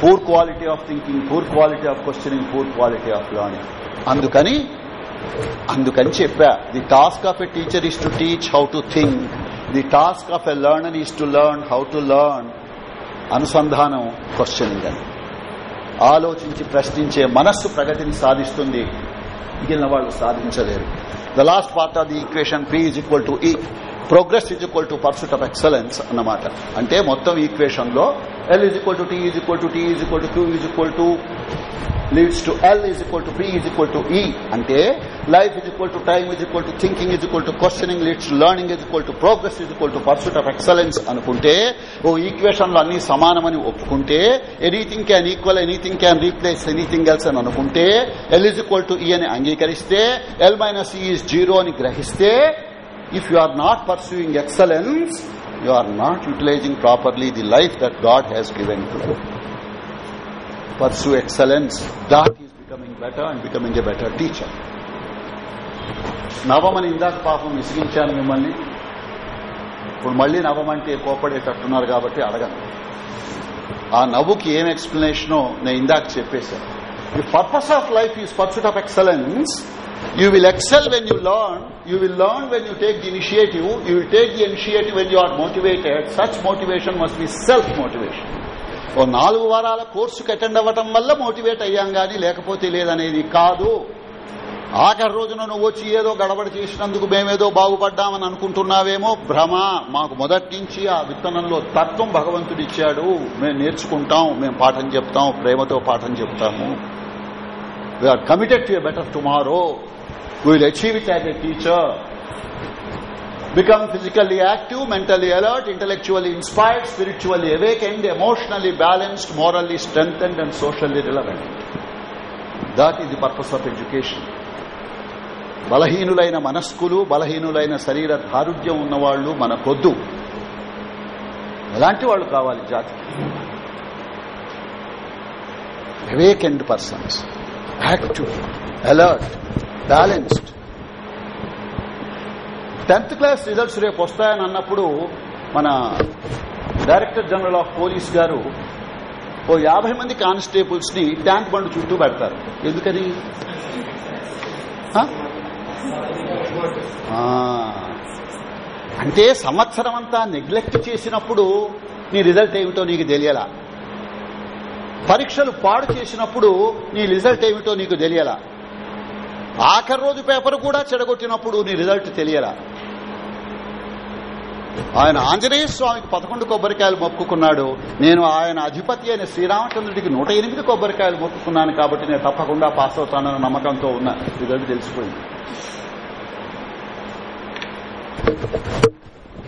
poor quality of thinking poor quality of questioning poor quality of learning అందుకని అందుకని చెప్పా the task of a teacher is to teach how to think the task of a learner is to learn how to learn అనుసంధానం questioning అని ఆలోచించి ప్రశ్నించే మనస్సు ప్రగతిని సాధిస్తుంది మిగిలిన వాళ్ళు సాధించలేరు. The last part of the equation P is equal to E progress is equal to pursuit of excellence అన్నమాట. అంటే మొత్తం ఈక్వేషన్లో L is equal to T is equal to T is equal to Q is equal to leads to L is equal to P is equal to E అంటే life is equal to time is equal to thinking is equal to questioning leads to learning is equal to progress is equal to pursuit of excellence అనుకుంటే ఓ ఈక్వేషన్లు అన్ని సమానమని ఒప్పుకుంటే anything can equal anything can replace anything else అని అనుకుంటే L is equal to E అని అంగీకరిస్తే ఎల్ మైనస్ ఈజ్ జీరో అని గ్రహిస్తే if you are not pursuing excellence you are not utilizing properly the life that God has given to pursue excellence that is becoming better and becoming a better teacher. నవమని ఇందాక పాపం విసిగించాను మిమ్మల్ని. ఇప్పుడు మళ్ళీ నవ్వమంటే కోపడేటట్టున్నారు కాబట్టి అడగను. ఆ నవ్వుకి ఏం ఎక్స్ప్లెనేషనో నేను ఇందాక చెప్పేశాను the purpose of life is pursuit of excellence you will excel when you learn you will learn when you take the initiative you will take the initiative when you are motivated such motivation must be self motivation ఓ నాలుగు వారాల కోర్సుకు attend అవ్వటం వల్ల motivate అయ్యాం గాని లేకపోతే లేదనేది కాదు. ఆఖరి రోజున నువ్వు వచ్చి ఏదో గడబడి చేసినందుకు మేమేదో బాగుపడ్డామని అనుకుంటున్నావేమో భ్రమ. మాకు మొదటి నుంచి ఆ విత్తనంలో తత్వం భగవంతుడిచ్చాడు మేము నేర్చుకుంటాం మేము పాఠం చెప్తాం ప్రేమతో పాఠం చెప్తాము. We are committed to a better tomorrow will achieve it as a teacher become physically active, mentally alert, intellectually inspired, spiritually awakened, emotionally balanced, morally strengthened, and socially relevant. That is the purpose of education. బలహీనులైన మనస్కులు బలహీనులైన శరీర దారుఢ్యం ఉన్నవాళ్ళు మనకొద్దు ఎలాంటి వాళ్ళు కావాలి జాతికి awakened persons active alert balanced tenth class results రేపు వస్తాయని అన్నప్పుడు మన డైరెక్టర్ జనరల్ ఆఫ్ పోలీస్ గారు ఓ యాభై మంది కానిస్టేబుల్స్ని ట్యాంక్ బండ్ చుట్టూ పెడతారు. ఎందుకని? అంటే సంవత్సరం అంతా నెగ్లెక్ట్ చేసినప్పుడు నీ రిజల్ట్ ఏమిటో నీకు తెలియలా? పరీక్షలు పాడు చేసినప్పుడు నీ రిజల్ట్ ఏమిటో నీకు తెలియలా? ఆఖరి రోజు పేపర్ కూడా చెడగొట్టినప్పుడు నీ రిజల్ట్ తెలియలా? ఆయన ఆంజనేయ స్వామికి పదకొండు కొబ్బరికాయలు మొక్కుకున్నాడు. నేను ఆయన అధిపతి అయిన శ్రీరామచంద్రుడికి నూట ఎనిమిది కొబ్బరికాయలు మొక్కుకున్నాను కాబట్టి నేను తప్పకుండా పాస్ అవుతానన్న నమ్మకంతో ఉన్న రిజల్ట్ తెలిసిపోయింది.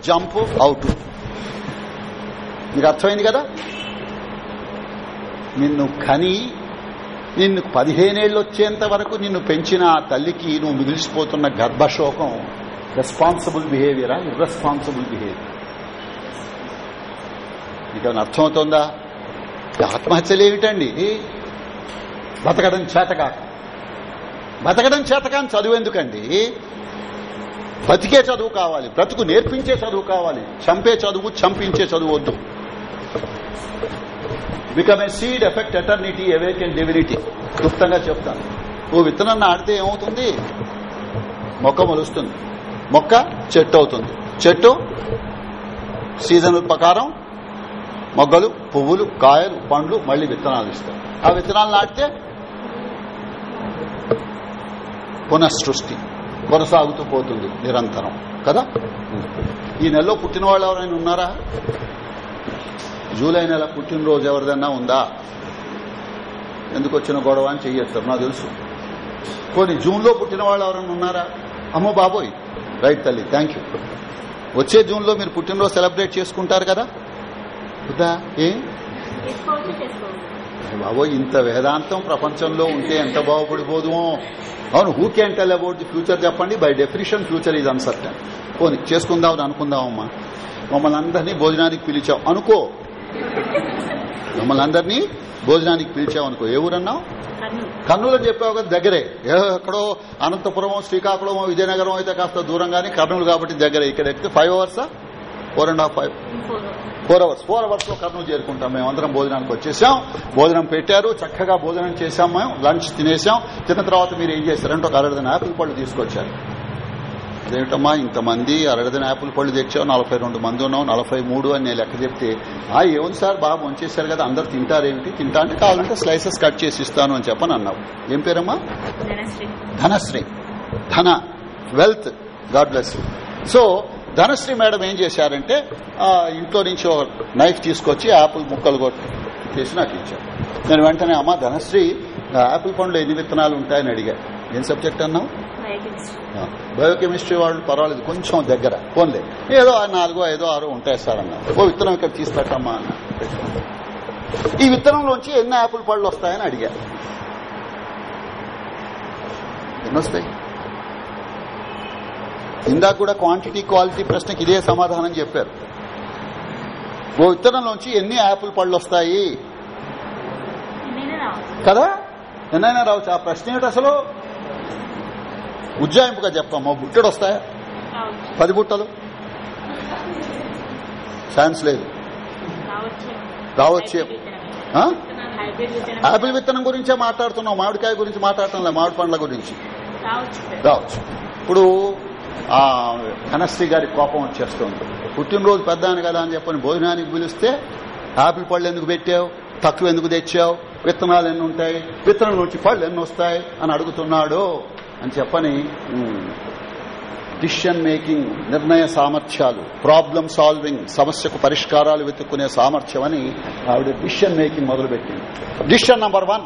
జంప్ అవుట్ మీకు అర్థమైంది కదా? నిన్ను కని నిన్ను పదిహేనేళ్ళు వచ్చేంత వరకు నిన్ను పెంచిన ఆ తల్లికి నువ్వు మిగిలిసిపోతున్న గర్భశోకం రెస్పాన్సిబుల్ బిహేవియరా ఇర్రెస్పాన్సిబుల్ బిహేవియర్ నీకేమైనా అర్థమవుతుందా? ఆత్మహత్యలు ఏమిటండి? బతకడం చేతకాక బతకడం చేతకాని చదువు ఎందుకండి? బతికే చదువు కావాలి బ్రతుకు నేర్పించే చదువు కావాలి చంపే చదువు చంపించే చదువు వద్దు. Become a seed effect eternity awake and divinity క్లుప్తంగా చెప్తాను. ఓ విత్తనాన్ని ఆడితే ఏమవుతుంది? మొక్క మొలుస్తుంది. మొక్క చెట్టు అవుతుంది. చెట్టు సీజన్ ప్రకారం మొగ్గలు పువ్వులు కాయలు పండ్లు మళ్ళీ విత్తనాలు ఇస్తాయి. ఆ విత్తనాలు నాటితే పునఃసృష్టి కొనసాగుతూ పోతుంది నిరంతరం. కదా? ఈ నెలలో పుట్టిన వాళ్ళు ఎవరైనా ఉన్నారా? జూలై నెల పుట్టినరోజు ఎవరిదన్నా ఉందా? ఎందుకు వచ్చిన గొడవ అని చెయ్యొచ్చు నాకు తెలుసు. కొన్ని జూన్లో పుట్టిన వాళ్ళు ఎవరైనా ఉన్నారా? అమ్మో బాబోయ్ రైట్ తల్లి థ్యాంక్ యూ వచ్చే జూన్లో మీరు పుట్టినరోజు సెలబ్రేట్ చేసుకుంటారు కదా? వద్దా? ఏ? బాబోయ్ ఇంత వేదాంతం ప్రపంచంలో ఉంటే ఎంత బాగుపడిపోదుమో. అవును who can tell about the future చెప్పండి? By definition future is uncertain పోనీ చేసుకుందామని అనుకుందామమ్మా మమ్మల్ని అందరినీ భోజనానికి పిలిచావు. అనుకో. మమ్మల్ని అందరినీ భోజనానికి పిలిచావు అనుకో ఏ ఊరన్నావు? కర్నూలు. అని చెప్పావు కదా దగ్గరే. ఎక్కడో అనంతపురం శ్రీకాకుళం విజయనగరం అయితే కాస్త దూరం కానీ కర్నూలు కాబట్టి దగ్గరే. ఇక్కడ ఎక్కితే five అవర్సా four and half five four hours four అవర్స్లో కర్నూలు చేరుకుంటాం మేము. అందరం భోజనానికి వచ్చేసాం. భోజనం పెట్టారు. చక్కగా భోజనం చేశాం మేము. లంచ్ తినేసాం. తిన్న తర్వాత మీరు ఏం చేశారంటే ఒక అరడదన యాపిల్ పళ్ళు తీసుకొచ్చారు. అదేమిటమ్మా ఇంతమంది అరడదన యాపిల్ పళ్ళు తెచ్చావు నలభై రెండు మంది ఉన్నాం నలభై మూడు అని నేను లెక్క చెప్తే ఆ ఏముంది సార్ బాగా వంచేశారు కదా అందరు తింటారేమిటి తింటా అంటే కావాలంటే స్లైసెస్ కట్ చేసి ఇస్తాను అని చెప్పని అన్నావు. ఏం పేరమ్మా? ధనశ్రీ. ధనశ్రీ. ధన wealth. God bless so Dhanashree madam ఏం చేశారంటే ఇంట్లో నుంచి ఒక నైఫ్ తీసుకొచ్చి యాపిల్ ముక్కలు కొట్టి చేసి నాకు ఇచ్చారు. నేను వెంటనే అమ్మా ధనశ్రీ యాపిల్ పండ్లో ఎన్ని విత్తనాలు ఉంటాయని అడిగా. ఏం సబ్జెక్ట్ అన్నావు? బయోకెమిస్ట్రీ. వాళ్ళు పర్వాలేదు కొంచెం దగ్గర. పోన్లే. ఏదో ఆ నాలుగో ఐదో ఆరో ఉంటాయి సార్ అన్న ఓ విత్తనం ఇక్కడ తీసి పెట్టమ్మా అన్న ఈ విత్తనంలోంచి ఎన్ని యాపిల్ పళ్ళు వస్తాయని అడిగా. ఎన్ని వస్తాయి? ఇందాక కూడా క్వాంటిటీ క్వాలిటీ ప్రశ్నకి ఇదే సమాధానం చెప్పారు. ఓ విత్తనంలోంచి ఎన్ని యాపిల్ పళ్ళు వస్తాయి? కదా? ఎన్నైనా రావచ్చు. ఆ ప్రశ్న ఏమిటి అసలు? ఉజ్జాయింపుగా చెప్తామా బుట్టెడు వస్తాయా పది బుట్టలు? ఛాన్స్ లేదు. రావచ్చు. రావచ్చు. ఆ? హైబ్రిడ్ విత్తనం. గురించే మాట్లాడుతున్నాం. మామిడికాయ గురించి మాట్లాడటం లేదు మామిడి పండ్ల గురించి. రావచ్చు. రావచ్చు. ఇప్పుడు ఆ ఘనశ్రీ గారి కోపం వచ్చేస్తుంది. పుట్టినరోజు పెద్దాను కదా అని చెప్పని భోజనానికి పిలిస్తే ఆపిల్ పళ్ళు ఎందుకు పెట్టావు? తక్కువ ఎందుకు తెచ్చావు? విత్తనాలు ఎన్ని ఉంటాయి? విత్తనం నుంచి పళ్ళు ఎన్ని వస్తాయి? అని అడుగుతున్నాడు. అని చెప్పని డిసిషన్ మేకింగ్ నిర్ణయ సామర్థ్యాలు ప్రాబ్లం సాల్వింగ్ సమస్యకు పరిష్కారాలు వెతుక్కునే సామర్థ్యం అని ఆవిడ డిసిషన్ మేకింగ్ మొదలుపెట్టింది. డిసిషన్ నంబర్ వన్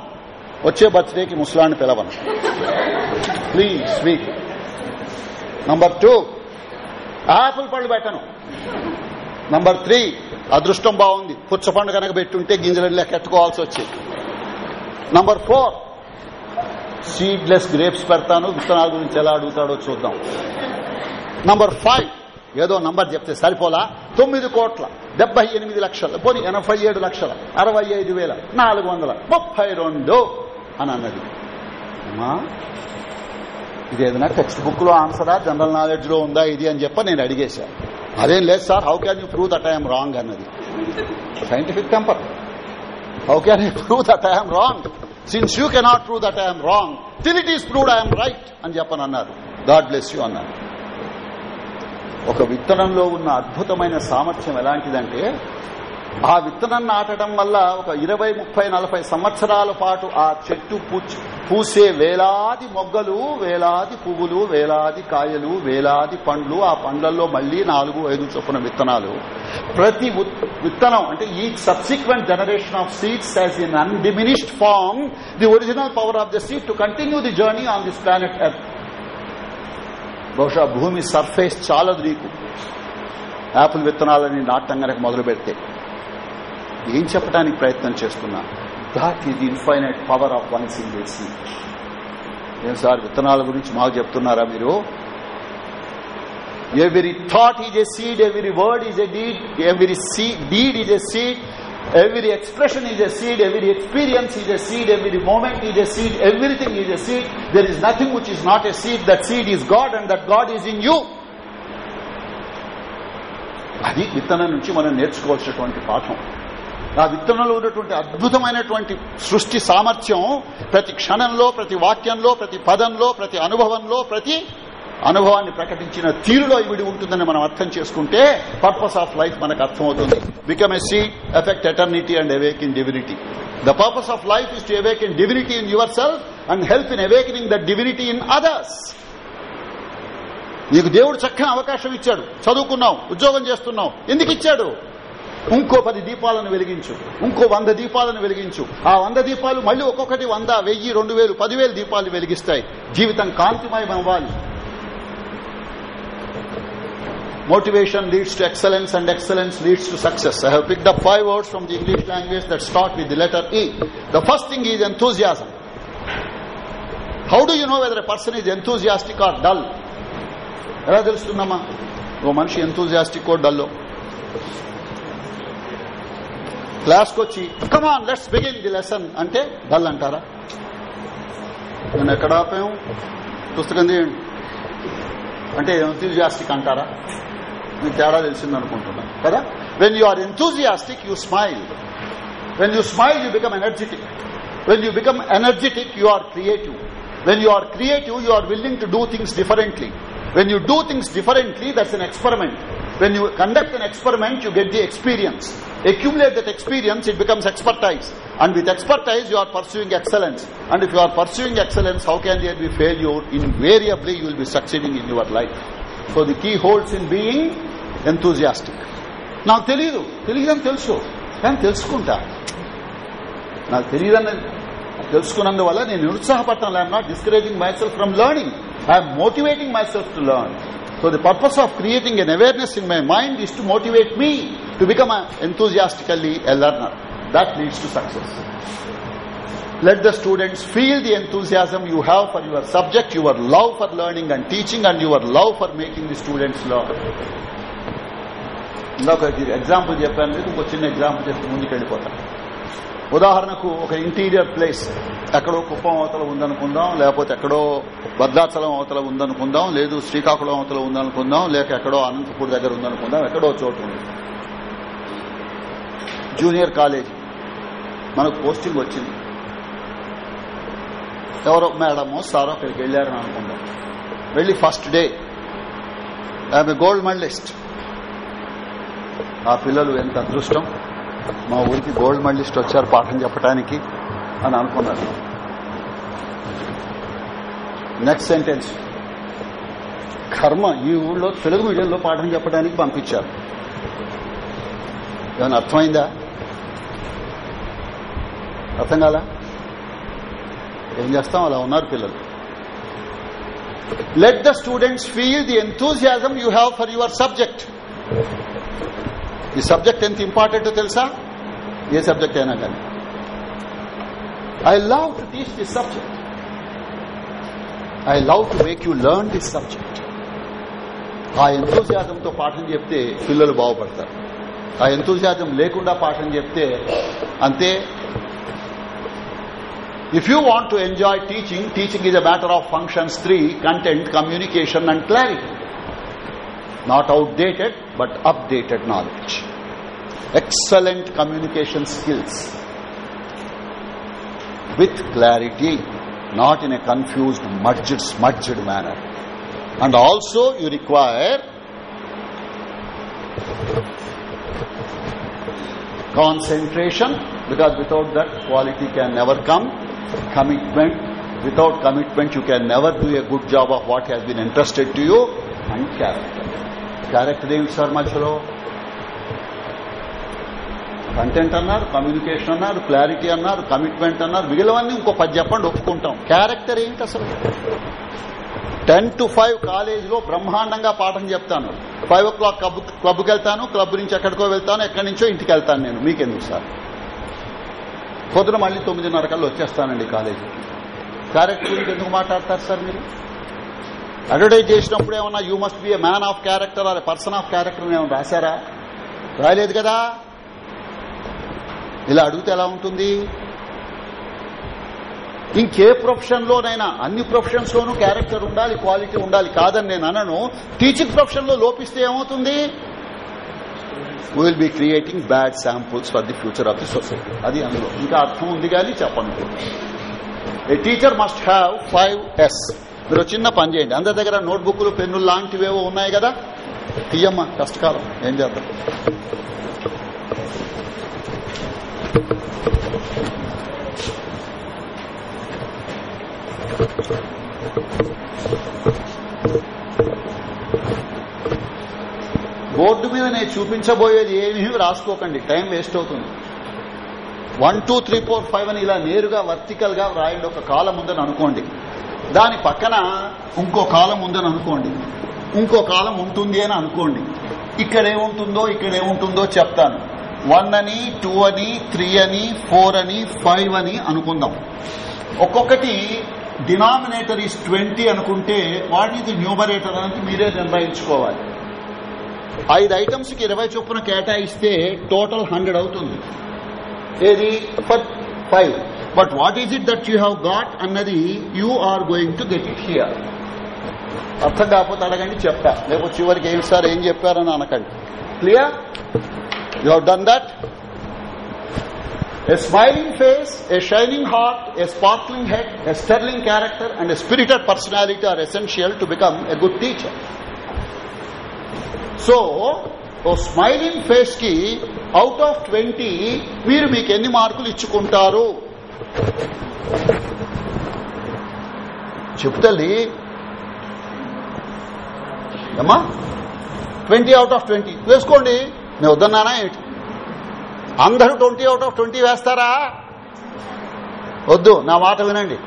వచ్చే బర్త్డేకి ముసలాన్ని పిలవను. Please sweet number two apple పళ్ళు పెట్టను. నంబర్ త్రీ అదృష్టం బాగుంది. పుచ్చపండు కనుక పెట్టుంటే గింజలు కట్టుకోవాల్సి వచ్చేది. నంబర్ ఫోర్ సీడ్లెస్ గ్రేప్స్ పెడతాను విత్తనాల గురించి ఎలా అడుగుతాడో చూద్దాం. నంబర్ ఫైవ్ ఏదో నంబర్ చెప్తే సరిపోలా? తొమ్మిది కోట్ల డెబ్బై ఎనిమిది లక్షల పోనీ ఎనభై ఏడు లక్షల అరవై ఐదు వేల నాలుగు వందల ముప్పై రెండు అని అన్నది. అమ్మా ఇది ఏదైనా టెక్స్ట్ బుక్లో ఆన్సరా జనరల్ నాలెడ్జ్లో ఉందా ఇది అని చెప్పి నేను అడిగేశాను అదేం లేదు sir how can you prove that I'm wrong అన్నది. Scientific temper how can you prove that I'm wrong since you cannot prove that I'm wrong till it is proved I'm right అని చెప్పని అన్నారు. గాడ్ బ్లెస్ యూ అన్నారు. ఒక విత్తనంలో ఉన్న అద్భుతమైన సామర్థ్యం ఎలాంటిదంటే ఆ విత్తనం నాటడం వల్ల ఒక ఇరవై ముప్పై నలభై సంవత్సరాల పాటు ఆ చెట్టు పూసే వేలాది మొగ్గలు వేలాది పువ్వులు వేలాది కాయలు వేలాది పండ్లు ఆ పండ్లలో మళ్ళీ నాలుగు ఐదు చొప్పున విత్తనాలు. ప్రతి విత్తనం అంటే ఈ subsequent generation of seeds as in undiminished form the original power of the seed to continue the journey on this planet Earth బహుశా భూమి సర్ఫేస్ చాలదు నీకు. యాపిల్ విత్తనాలని నాటం కనుక మొదలు పెడితే ఏం చెప్పడానికి ప్రయత్నం చేస్తున్నా? That is infinite power of one single seed ఏం సార్ విత్తనాల గురించి మాకు చెప్తున్నారా మీరు? ఎవరి థాట్ ఈజ్ ఎ సీడ్ ఎవరి వర్డ్ ఈజ్ ఎ డీడ్ ఎవరి డీడ్ ఈజ్ ఎ సీడ్ ఎవరి ఎక్స్ప్రెషన్ ఈజ్ ఎ సీడ్ ఎవరి ఎక్స్పీరియన్స్ ఈజ్ ఎ సీడ్ ఎవరి moment is a seed everything is a seed there is nothing which is not a seed that seed is God and that God is in you అది విత్తనం నుంచి మనం నేర్చుకోవాల్సినటువంటి పాఠం. ఆ విత్తనంలో ఉన్నటువంటి అద్భుతమైనటువంటి సృష్టి సామర్థ్యం ప్రతి క్షణంలో ప్రతి వాక్యంలో ప్రతి పదంలో ప్రతి అనుభవంలో ప్రతి అనుభవాన్ని ప్రకటించిన తీరులో ఇవిడి ఉంటుందని మనం అర్థం చేసుకుంటే పర్పస్ ఆఫ్ లైఫ్ మనకు అర్థమవుతుంది. Become a effect eternity and awake in divinity the purpose of life is to awake in divinity in yourself and help in awakening the divinity in others నీకు దేవుడు చక్కని అవకాశం ఇచ్చాడు. చదువుకున్నావు ఉద్యోగం చేస్తున్నావు. ఎందుకు ఇచ్చాడు? ఇంకో పది దీపాలను వెలిగించు. ఇంకో వంద దీపాలను వెలిగించు. ఆ వంద దీపాలు మళ్ళీ ఒక్కొక్కటి వంద వెయ్యి రెండు వేలు పదివేలు దీపాలు వెలిగిస్తాయి. జీవితం కాంతిమయం అవ్వాలి motivation leads to excellence and excellence leads to success I have the five words from the English language that start with the letter E the first thing is enthusiasm how do you know whether person is enthusiastic or dull ఎలా తెలుస్తుందమ్మా? ఓ మనిషి enthusiastic ఓ dull క్లాస్కి వచ్చి come on let's begin the lesson అంటే dull అంటారా? నేను ఎక్కడ ఆపాము పుస్తకం తీయండి. అంటే ఎంతూజియాస్టిక్ అంటారా? మీకు తేడా తెలిసింది అనుకుంటున్నా కదా? When you are enthusiastic you smile when you smile you become energetic when you become energetic you are creative when you are creative you are willing to do things differently when you do things differently that's an experiment when you conduct an experiment you get the experience accumulate that experience it becomes expertise and with expertise you are pursuing excellence and if you are pursuing excellence how can there be failure invariably you will be succeeding in your life so the key holds in being enthusiastic నాకు తెలియదు తెలియదని తెలుసు కానీ తెలుసుకుంటా నాకు తెలియదని తెలుసుకున్నందువల్ల నేను నిరుత్సాహపడతాను I'm not discouraging myself from learning I'm motivating myself to learn So the purpose of creating an awareness in my mind is to motivate me to become a enthusiastically a learner. That leads to success. Let the students feel the enthusiasm you have for your subject, your love for learning and teaching and your love for making the students learn. ఇందాక example చెప్పాను మీకు ఇంకో చిన్న example చెప్పి ముందుకు వెళ్ళిపోతాను ఉదాహరణకు ఒక ఇంటీరియర్ ప్లేస్ ఎక్కడో కుప్పం అవతల ఉందనుకుందాం లేకపోతే ఎక్కడో భద్రాచలం అవతల ఉందనుకుందాం లేదు శ్రీకాకుళం అవతల ఉందనుకుందాం లేక ఎక్కడో అనంతపూర్ దగ్గర ఉందనుకుందాం ఎక్కడో చోటు ఉంది జూనియర్ కాలేజ్. మనకు పోస్టింగ్ వచ్చింది. ఎవరో మేడమో సారో అక్కడికి వెళ్ళారని అనుకుందాం వెళ్ళి ఫస్ట్ డే. ఆమె గోల్డ్ మెడలిస్ట్. ఆ పిల్లలు ఎంత అదృష్టం. మా ఊరికి గోల్డ్ మెడలిస్ట్ వచ్చారు పాఠం చెప్పడానికి అని అనుకున్నారు. Next sentence. కర్మ ఈ ఊళ్ళో తెలుగు మీడియంలో పాఠం చెప్పడానికి పంపించారు. ఏమైనా అర్థమైందా? అర్థం కాలా? ఏం చేస్తాం? అలా ఉన్నారు పిల్లలు. Let the students feel the enthusiasm you have for your subject ఈ సబ్జెక్ట్ ఎంత ఇంపార్టెంట్ తెలుసా? ఏ సబ్జెక్ట్ అయినా కానీ. I love to teach this subject I love to make you learn this subject ఆ ఎంతూజియాజంతో పాఠం చెప్తే పిల్లలు బాగుపడతారు. ఆ ఎంతూజియాజం లేకుండా పాఠం చెప్తే అంతే If you want to enjoy teaching, teaching is a matter of functions three, content, communication and clarity. Not outdated, but updated knowledge. Excellent communication skills. With clarity, not in a confused, muddled, smudged manner. And also you require concentration because without that quality can never come commitment. Without commitment you can never do a good job of what has been entrusted to you. And character. Character ఏమిటి sir మధ్యలో content అన్నారు communication అన్నారు clarity అన్నారు commitment అన్నారు మిగిలినవన్నీ ఇంకో పది చెప్పండి ఒప్పుకుంటాం. క్యారెక్టర్ ఏంటి అసలు? టెన్ టు ఫైవ్ కాలేజీలో బ్రహ్మాండంగా పాఠం చెప్తాను. ఫైవ్ ఓ క్లాక్ క్లబ్ క్లబ్కి వెళ్తాను క్లబ్ నుంచి ఎక్కడికో వెళ్తాను ఎక్కడి నుంచో ఇంటికి వెళ్తాను నేను. మీకెందుకు సార్? పొద్దున మళ్ళీ తొమ్మిదిన్నర కల్లా వచ్చేస్తానండి కాలేజీ. క్యారెక్టర్ గురించి ఎందుకు మాట్లాడతారు సార్ మీరు? అడ్వర్టైజ్ చేసినప్పుడు ఏమన్నా you must be a man of character or person of character ఏమన్నా రాశారా? రాయలేదు కదా? ఇలా అడిగితే ఎలా ఉంటుంది? ఇంకే ప్రొఫెషన్ లోనైనా అన్ని ప్రొఫెషన్స్ లోనూ క్యారెక్టర్ ఉండాలి క్వాలిటీ ఉండాలి కాదని నేను అనను. టీచింగ్ ప్రొఫెషన్లో లోపిస్తే ఏమవుతుంది? Will be creating bad samples for the future of the society అది అందులో. ఇంకా అర్థం ఉంది కానీ చెప్పండి a teacher must have five S మీరు చిన్న పని చేయండి. అందరి దగ్గర నోట్బుక్లు పెన్నులు లాంటివేవో ఉన్నాయి కదా? తీయమ్మ కష్టకాలం ఏం చేద్దాం? బోర్డు మీద నేను చూపించబోయేది ఏమీ రాసుకోకండి టైం వేస్ట్ అవుతుంది. One two three four five అని ఇలా నేరుగా వర్టికల్గా రాయండి ఒక కాలం ఉందని అనుకోండి. దాని పక్కన ఇంకో కాలం ఉందని అనుకోండి. ఇంకో కాలం ఉంటుంది అని అనుకోండి. ఇక్కడ ఏముంటుందో ఇక్కడ ఏముంటుందో చెప్తాను. వన్ అని టూ అని త్రీ అని ఫోర్ అని ఫైవ్ అని అనుకుందాం. ఒక్కొక్కటి డినామినేటర్ ఈస్ ట్వంటీ అనుకుంటే వాట్ ఈజ్ న్యూమరేటర్ అనేది మీరే నిర్ణయించుకోవాలి. ఐదు ఐటమ్స్కి ఇరవై చొప్పున కేటాయిస్తే టోటల్ హండ్రెడ్ అవుతుంది. ఏది? For five. But what is it that you have got అన్నది you are going to get it here. అర్థం కాకపోతే అడగండి చెప్తా. లేకపోతే చివరికి ఏం సార్ ఏం చెప్పారని అనకండి. Clear? You have done that? A smiling face, a shining heart, a sparkling head, a sterling character, and a spirited personality are essential to become a good teacher. So oh smiling ఫేస్కి out of twenty మీరు మీకు ఎన్ని మార్కులు ఇచ్చుకుంటారు? చెప్తల్లి ఏమా అమ్మా twenty out of twenty వేసుకోండి. నేను వద్దన్నానా ఏంటి? అందరూ ట్వంటీ అవుట్ ఆఫ్ ట్వంటీ వేస్తారా? వద్దు నా మాట వినండి.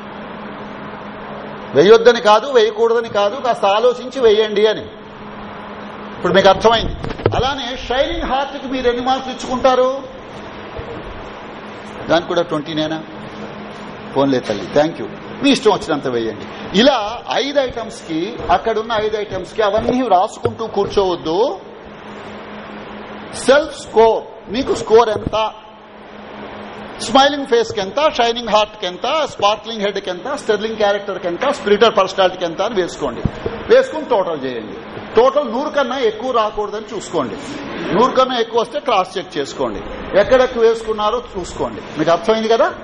వేయొద్దని కాదు వేయకూడదని కాదు కాస్త ఆలోచించి వేయండి అని. ఇప్పుడు మీకు అర్థమైంది. అలానే షైనింగ్ హార్ట్కి మీరు ఎన్ని మార్కులు ఇచ్చుకుంటారు? దానికి కూడా ట్వంటీనేనా ఫోన్లే తల్లి. థ్యాంక్ యూ మీ ఇష్టం వచ్చినంత వేయండి. ఇలా ఐదు ఐటమ్స్కి అక్కడున్న ఐదు ఐటమ్స్కి అవన్నీ రాసుకుంటూ కూర్చోవద్దు. Self score. మీకు స్కోర్ ఎంత? స్మైలింగ్ ఫేస్కి ఎంత? షైనింగ్ హార్ట్కి ఎంత? స్పార్క్లింగ్ హెడ్కి ఎంత? స్టెర్లింగ్ క్యారెక్టర్కి ఎంత? స్పిరిటర్ పర్సనాలిటీకి ఎంత అని వేసుకోండి. వేసుకుని టోటల్ చేయండి. టోటల్ నూరు కన్నా ఎక్కువ రాకూడదని చూసుకోండి. నూరు కన్నా ఎక్కువ వస్తే క్రాస్ చెక్ చేసుకోండి. ఎక్కడెక్కు వేసుకున్నారో చూసుకోండి. మీకు అర్థమైంది కదా?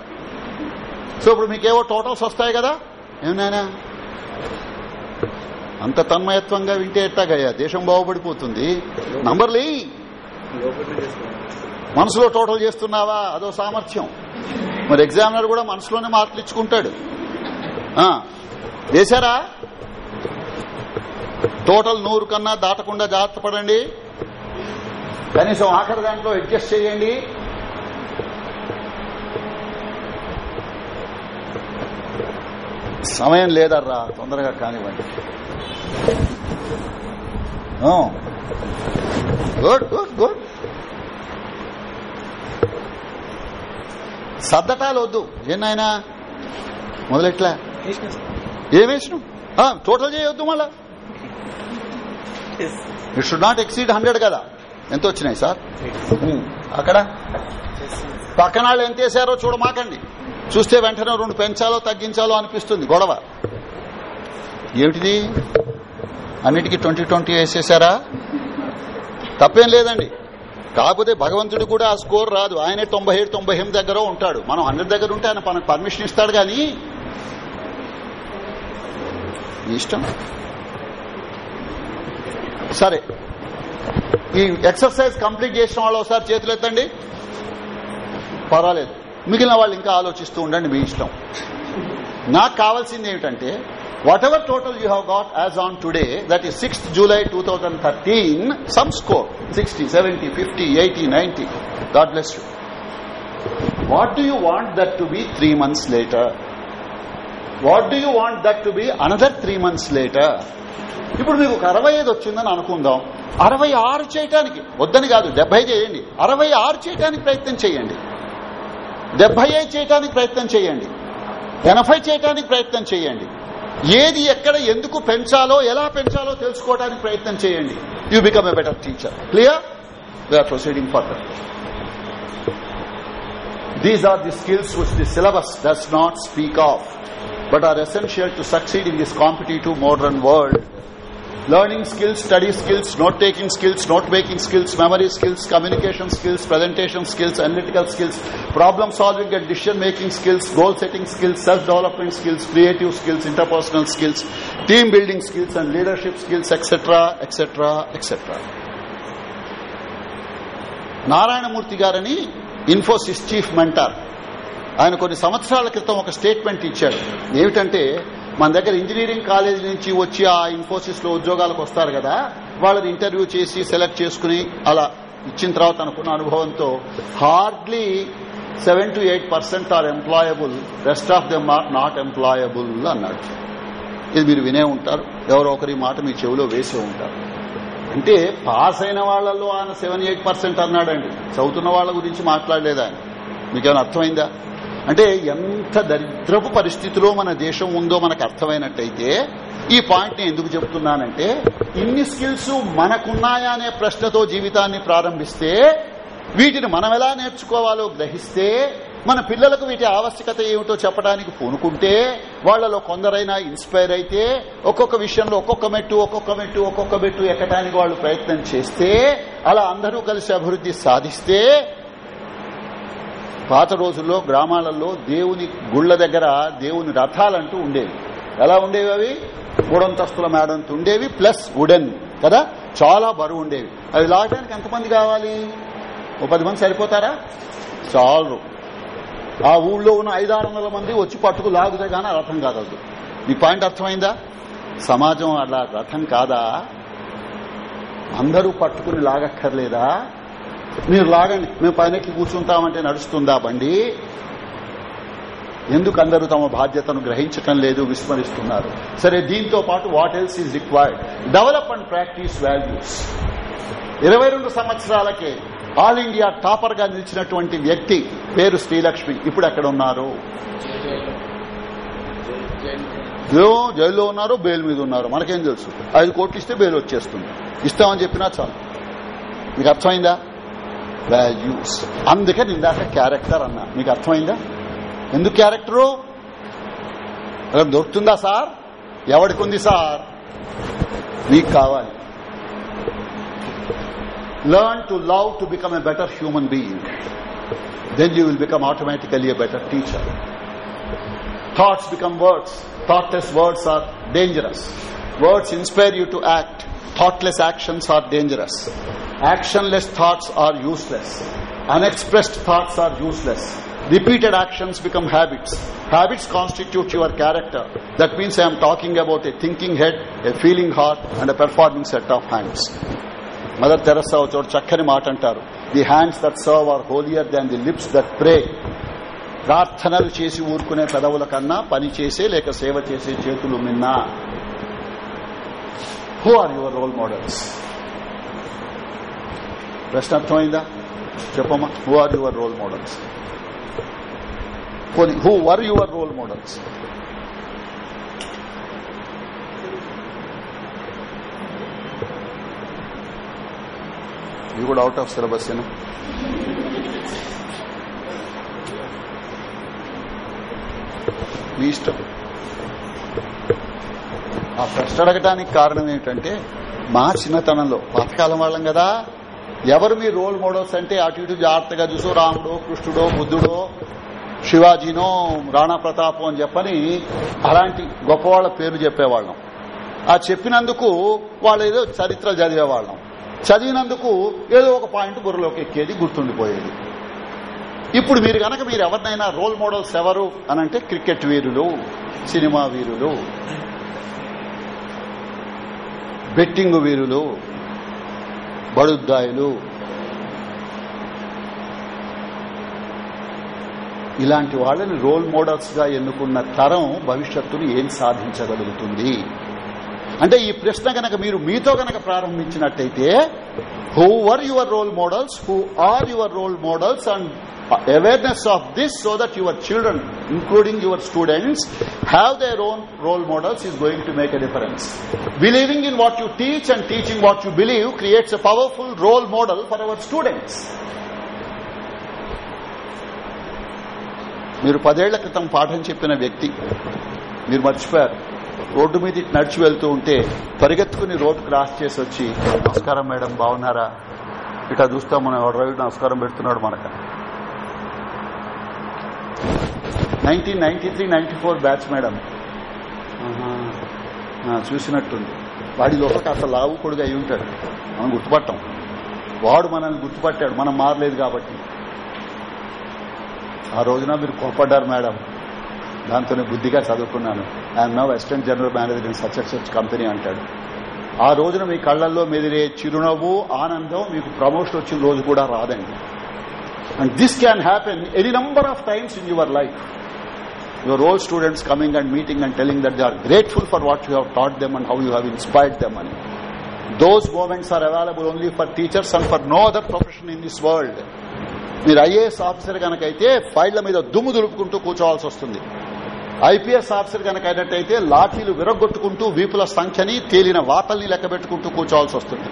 సో ఇప్పుడు మీకేవో టోటల్స్ వస్తాయి కదా? ఏమైనా అంత తన్మయత్వంగా వింటే ఎట్టాగయ్యా? దేశం బాగుపడిపోతుంది. నంబర్లీ మనసులో టోటల్ చేస్తున్నావా? అదో సామర్థ్యం. మరి ఎగ్జామినర్ కూడా మనసులోనే మార్కులు ఇచ్చుకుంటాడు. చేశారా? టోటల్ నూరు కన్నా దాటకుండా జాగ్రత్త పడండి. కనీసం ఆఖరి దాంట్లో అడ్జస్ట్ చేయండి. సమయం లేదర్రా తొందరగా కానివ్వండి. Good good good. సర్దటాలు వద్దు. ఏనాయనా మొదలెట్లా? ఏం వేసినాం టోటల్ చేయొద్దు మళ్ళా. It should not exceed hundred కదా. ఎంత వచ్చినాయి సార్? ఉమ్, అక్కడ? పక్కన వాళ్ళు ఎంత వేసారో చూడమాకండి. చూస్తే వెంటనే రెండు పెంచాలో తగ్గించాలో అనిపిస్తుంది గొడవ. ఏమిటిది? అన్నిటికీ ట్వంటీ ట్వంటీ వేసేసారా తప్పేం లేదండి. కాకపోతే భగవంతుడు కూడా ఆ స్కోర్ రాదు. ఆయనే తొంభై ఏడు తొంభై ఎనిమిది దగ్గర ఉంటాడు. మనం హండ్రెడ్ దగ్గర ఉంటే ఆయన మనకు పర్మిషన్ ఇస్తాడు కానీ. ఇష్టం? సరే. ఈ ఎక్సర్సైజ్ కంప్లీట్ చేసిన వాళ్ళు ఒకసారి చేతులు ఎత్తండి. పర్వాలేదు. మిగిలిన వాళ్ళు ఇంకా ఆలోచిస్తూ ఉండండి మీ ఇష్టం. నాకు కావాల్సింది ఏమిటంటే whatever total you have got as on today that ఈ sixth July two thousand thirteen some score sixty seventy fifty eighty ninety God bless you what do you want that to be three months later what do you want that to be another three months later ఇప్పుడు మీకు ఒక అరవై ఐదు వచ్చిందని అనుకుందాం. అరవై ఆరు చేయటానికి వద్దని కాదు డెబ్బై చేయండి. అరవై ఆరు చేయటానికి ప్రయత్నం చేయండి. డెబ్బై ఐదు చేయటానికి ప్రయత్నం చేయండి. ఎనభై చేయటానికి ప్రయత్నం చేయండి. ఏది ఎక్కడ ఎందుకు పెంచాలో ఎలా పెంచాలో తెలుసుకోవడానికి ప్రయత్నం చేయండి. You become a better teacher clear we are proceeding further these are the skills which the syllabus does not speak of but are essential to succeed in this competitive modern world. Learning skills, study skills, note-taking skills, note-making skills, memory skills, communication skills, presentation skills, analytical skills, problem-solving and decision-making skills, goal-setting skills, self-development skills, creative skills, interpersonal skills, team-building skills and leadership skills, etc., etc., etc. Narayana Murthy గారని Infosys chief mentor ఆయన కొన్ని సంవత్సరాల క్రితం ఒక statement ఇచ్చాడు. ఏమిటంటే మన దగ్గర ఇంజనీరింగ్ కాలేజ్ నుంచి వచ్చి ఆ ఇన్ఫోసిస్లో ఉద్యోగాలకు వస్తారు కదా వాళ్ళని ఇంటర్వ్యూ చేసి సెలెక్ట్ చేసుకుని అలా ఇచ్చిన తర్వాత అనుకున్న అనుభవంతో hardly seven to eight percent are employable rest of them are not employable అన్నాడు. ఇది మీరు వినే ఉంటారు ఎవరో ఒకరి మాట మీ చెవిలో వేసే ఉంటారు. అంటే పాస్ అయిన వాళ్ళలో ఆయన సెవెన్ ఎయిట్ పర్సెంట్ అన్నాడండి. చదువుతున్న వాళ్ళ గురించి మాట్లాడలేదా ఆయన. మీకేమైనా అర్థమైందా? అంటే ఎంత దరిద్రపు పరిస్థితిలో మన దేశం ఉందో మనకు అర్థమైనట్టయితే ఈ పాయింట్ నేను ఎందుకు చెప్తున్నానంటే ఇన్ని స్కిల్స్ మనకున్నాయా అనే ప్రశ్నతో జీవితాన్ని ప్రారంభిస్తే వీటిని మనం ఎలా నేర్చుకోవాలో గ్రహిస్తే మన పిల్లలకు వీటి ఆవశ్యకత ఏమిటో చెప్పడానికి పూనుకుంటే వాళ్ళలో కొందరైనా ఇన్స్పైర్ అయితే ఒక్కొక్క విషయంలో ఒక్కొక్క మెట్టు ఒక్కొక్క మెట్టు ఒక్కొక్క మెట్టు ఎక్కడానికి వాళ్ళు ప్రయత్నం చేస్తే అలా అందరూ కలిసి అభివృద్ధి సాధిస్తే పాత రోజుల్లో గ్రామాలలో దేవుని గుళ్ళ దగ్గర దేవుని రథాలంటూ ఉండేవి. ఎలా ఉండేవి అవి? మూడంతస్తుల మేడంతో ఉండేవి ప్లస్ వుడెన్ కదా? చాలా బరువు ఉండేవి. అవి లాగడానికి ఎంతమంది కావాలి? ఓ పది మంది సరిపోతారా? చాలు. ఆ ఊళ్ళో ఉన్న ఐదారు వందల మంది వచ్చి పట్టుకు లాగుతే గానీ ఆ రథం కాదు నీ పాయింట్ అర్థమైందా? సమాజం అలా రథం కాదా? అందరూ పట్టుకుని లాగక్కర్లేదా? మీరు లాగండి మేము పైనకి కూర్చుంటామంటే నడుస్తుందా బండి? ఎందుకు అందరూ తమ బాధ్యతను గ్రహించటం లేదు విస్మరిస్తున్నారు. సరే దీంతో పాటు what else is required develop and practise values ఇరవై రెండు సంవత్సరాలకే ఆల్ ఇండియా టాపర్గా నిలిచినటువంటి వ్యక్తి పేరు శ్రీలక్ష్మి. ఇప్పుడు ఎక్కడ ఉన్నారు? జైల్లో ఉన్నారు బెయిల్ మీద ఉన్నారు. మనకేం తెలుసు? ఐదు కోట్లు ఇస్తే బెయిల్ వచ్చేస్తుంది. ఇస్తామని చెప్పినా చాలు. మీకు అర్థమైందా? వాల్యూస్ అందుకని ఇందాక క్యారెక్టర్ అన్నా మీకు అర్థమైందా ఎందుకు క్యారెక్టరు అక్కడ దొరుకుతుందా సార్ ఎవడికి ఉంది సార్ మీకు కావాలి learn to love to become a better human being then you will become automatically a better teacher thoughts become words thoughtless words are dangerous words inspire you to act thoughtless actions are dangerous actionless thoughts are useless unexpressed thoughts are useless repeated actions become habits habits constitute your character that means i am talking about a thinking head a feeling heart and a performing set of hands mother Teresa చోటు చక్కని మాట అంటారు the hands that serve are holier than the lips that pray ప్రార్థనలు చేసి ఊరుకునే పెదవుల కన్నా పని చేసే లేక సేవ చేసే చేతులు మిన్నా who are your role models ప్రశ్న అర్థమైందా చెప్పమ్మా who are your role models పోనీ who were your role models ఇది కూడా అవుట్ ఆఫ్ సిలబస్ ఏనా మీ ఇష్టం ఆ ప్రశ్న అడగటానికి కారణం ఏంటంటే మా చిన్నతనంలో పాతకాలం వాళ్ళం కదా ఎవరు మీ రోల్ మోడల్స్ అంటే అటు ఇటు జాగ్రత్తగా చూసో రాముడో కృష్ణుడో బుద్ధుడో శివాజీనో రాణా ప్రతాపం అని చెప్పని అలాంటి గొప్పవాళ్ళ పేర్లు చెప్పేవాళ్ళం. ఆ చెప్పినందుకు వాళ్ళు ఏదో చరిత్ర చదివేవాళ్ళం. చదివినందుకు ఏదో ఒక పాయింట్ బుర్రలోకి ఎక్కేది గుర్తుండిపోయేది. ఇప్పుడు మీరు కనుక మీరు ఎవరినైనా రోల్ మోడల్స్ ఎవరు అనంటే క్రికెట్ వీరులు సినిమా వీరులు బెట్టింగ్ వీరులు బడుద్దాయులు. ఇలాంటి వాళ్ళని రోల్ మోడల్స్గా ఎన్నుకున్న తరం భవిష్యత్తును ఏం సాధించగలుగుతుంది? అంటే ఈ ప్రశ్న గనక మీరు మీతో గనక ప్రారంభించినట్టయితే who were your role models who are your role models and awareness of this so that your children including your students have their own role models is going to make a difference believing in what you teach and teaching what you believe creates a powerful role model for our students మీరు పదేళ్ళ క్రితం పాఠం చెప్పిన వ్యక్తి మీరు మర్చిపోయారు. Road మీద నడిచి వెళ్తూ ఉంటే పరిగెత్తుకుని రోడ్డు క్రాస్ చేసి వచ్చి నమస్కారం మేడం బాగున్నారా? ఇట్లా చూస్తాం మనం ఎవరు నమస్కారం పెడుతున్నాడు మనకు. Nineteen ninety three ninety four batch madam. చూసినట్టుంది. వాడి లోపల కాస్త లావు కొడుగా అయి ఉంటాడు. మనం గుర్తుపట్టాం. వాడు మనల్ని గుర్తుపట్టాడు. మనం మారలేదు కాబట్టి. ఆ రోజున మీరు కోపడ్డారు మేడం. దాంతోనే బుద్ధిగా చదువుకున్నాను. I'm now assistant general manager in such such company అంటాడు. ఆ రోజున మీ కళ్ళల్లో మెదిరే చిరునవ్వు ఆనందం మీకు ప్రమోషన్ వచ్చిన రోజు కూడా రాదండి. And this can happen any number of times in your life your old students coming and meeting and telling that they are grateful for what you have taught them and how you have inspired them and those moments are available only for teachers and for no other profession in this world మీరు IAS officer కనుకైతే ఫైళ్ళ మీద దుమ్ము దులుపుకుంటూ కూర్చోవాల్సి వస్తుంది IPS officer కనుక అయినట్టయితే లాఠీలు విరగొట్టుకుంటూ వీపుల సంఖ్యని తేలిన వాతల్ని లెక్కబెట్టుకుంటూ కూర్చోవాల్సి వస్తుంది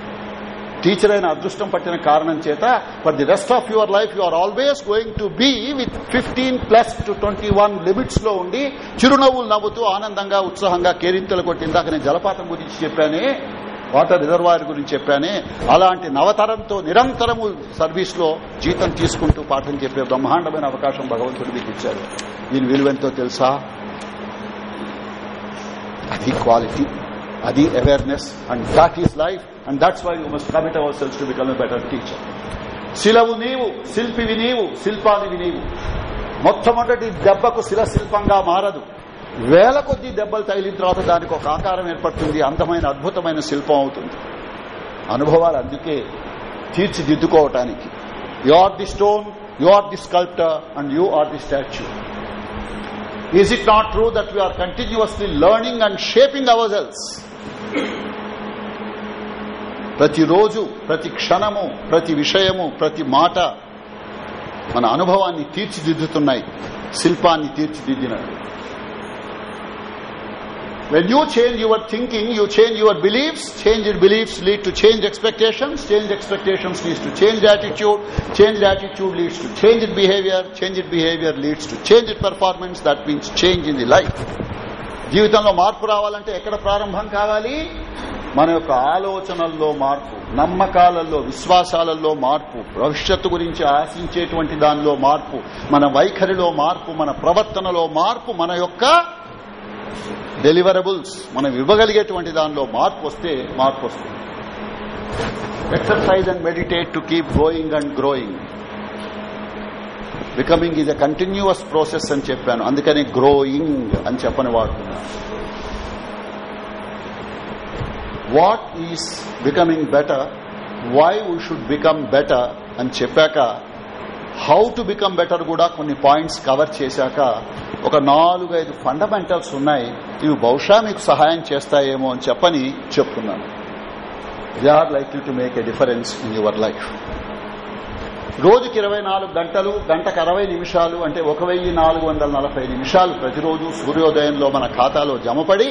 టీచర్ అయిన అదృష్టం పట్టిన కారణం చేత for the rest of your life you are always going to be with fifteen plus two twenty one లిమిట్స్లో ఉండి చిరునవ్వులు నవ్వుతూ ఆనందంగా ఉత్సాహంగా కేరింతలు కొట్టిందాక నేను జలపాతం గురించి చెప్పానే వాటర్ రిజర్వాయర్ గురించి చెప్పానే అలాంటి నవతరంతో నిరంతరము సర్వీస్లో జీతం తీసుకుంటూ పాఠం చెప్పే బ్రహ్మాండమైన అవకాశం భగవంతుడు మీకు ఇచ్చారు దీని విలువెంతో తెలుసా? అది క్వాలిటీ అది awareness and that is life and that's why you must commit ourselves to become better teacher శిలవు నీవు శిల్పివి నీవు శిల్పానివి నీవు. మొట్టమొదటి దెబ్బకు శిల శిల్పంగా మారదు. వేల కొద్ది దెబ్బలు తగిలిన తర్వాత దానికి ఒక ఆకారం ఏర్పడుతుంది అందమైన అద్భుతమైన శిల్పం అవుతుంది. అనుభవాలు అందుకే తీర్చిదిద్దుకోవటానికి. You are the stone you are the sculptor and you are the statue is it not true that we are continuously learning and shaping ourselves ప్రతిరోజు ప్రతి క్షణము ప్రతి విషయము ప్రతి మాట మన అనుభవాన్ని తీర్చిదిద్దుతున్నాయి శిల్పాన్ని తీర్చిదిద్దిన when you change your thinking you change your beliefs changed beliefs lead to change expectations change expectations leads to change attitude change attitude leads to changed behaviour changed behaviour leads to changed performance that means change in the life జీవితంలో మార్పు రావాలంటే ఎక్కడ ప్రారంభం కావాలి? మన యొక్క ఆలోచనల్లో మార్పు నమ్మకాలలో విశ్వాసాలలో మార్పు భవిష్యత్తు గురించి ఆశించేటువంటి దానిలో మార్పు మన వైఖరిలో మార్పు మన ప్రవర్తనలో మార్పు మన యొక్క డెలివరబుల్స్ మనం ఇవ్వగలిగేటువంటి దానిలో మార్పు వస్తే మార్పు వస్తుంది. Exercise and meditate to keep growing and growing becoming is a continuous process అని చెప్పాను. అందుకని గ్రోయింగ్ అని చెప్పని వాడుతున్నాను what is becoming better why we should become better అని చెప్పాక హౌ టు బికమ్ బెటర్ కూడా కొన్ని పాయింట్స్ కవర్ చేశాక ఒక నాలుగైదు ఫండమెంటల్స్ ఉన్నాయి ఇవి బహుశా మీకు సహాయం చేస్తాయేమో అని చెప్పని చెప్తున్నాను. They are likely to make a difference in your life రోజుకి ఇరవై నాలుగు గంటలు గంటకు అరవై నిమిషాలు అంటే ఒక వెయ్యి నాలుగు వందల నలభై నిమిషాలు ప్రతిరోజు సూర్యోదయంలో మన ఖాతాలో జమపడి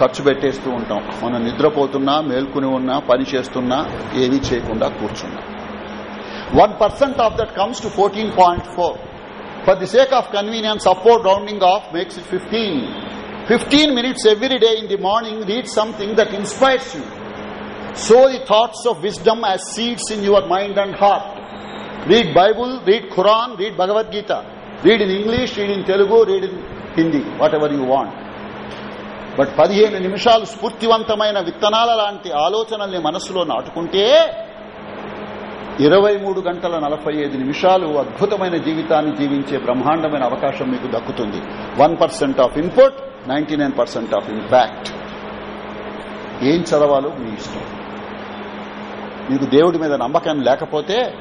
ఖర్చు పెట్టేస్తూ ఉంటాం. మనం నిద్రపోతున్నా మేల్కొని ఉన్నా పని చేస్తున్నా ఏమీ చేయకుండా కూర్చున్నా. One percent of that comes to fourteen point four for the sake of convenience after rounding off makes it fifteen fifteen minutes every day in the morning read something that inspires you so the thoughts of wisdom as seeds in your mind and heart read Bible read Quran read Bhagavad Gita read in English read in Telugu read in Hindi whatever you want but పదిహేను నిమిషాలు స్ఫూర్తివంతమైన విత్తనాల లాంటి ఆలోచనల్ని మనసులో నాటుకుంటే ఇరవై మూడు గంటల నలభై ఐదు నిమిషాలు అద్భుతమైన జీవితాన్ని జీవించే బ్రహ్మాండమైన అవకాశం మీకు దక్కుతుంది. One percent of input ninety nine percent of impact. ఏం చదవాలో మీ ఇష్టం. మీకు దేవుడి మీద నమ్మకం లేకపోతే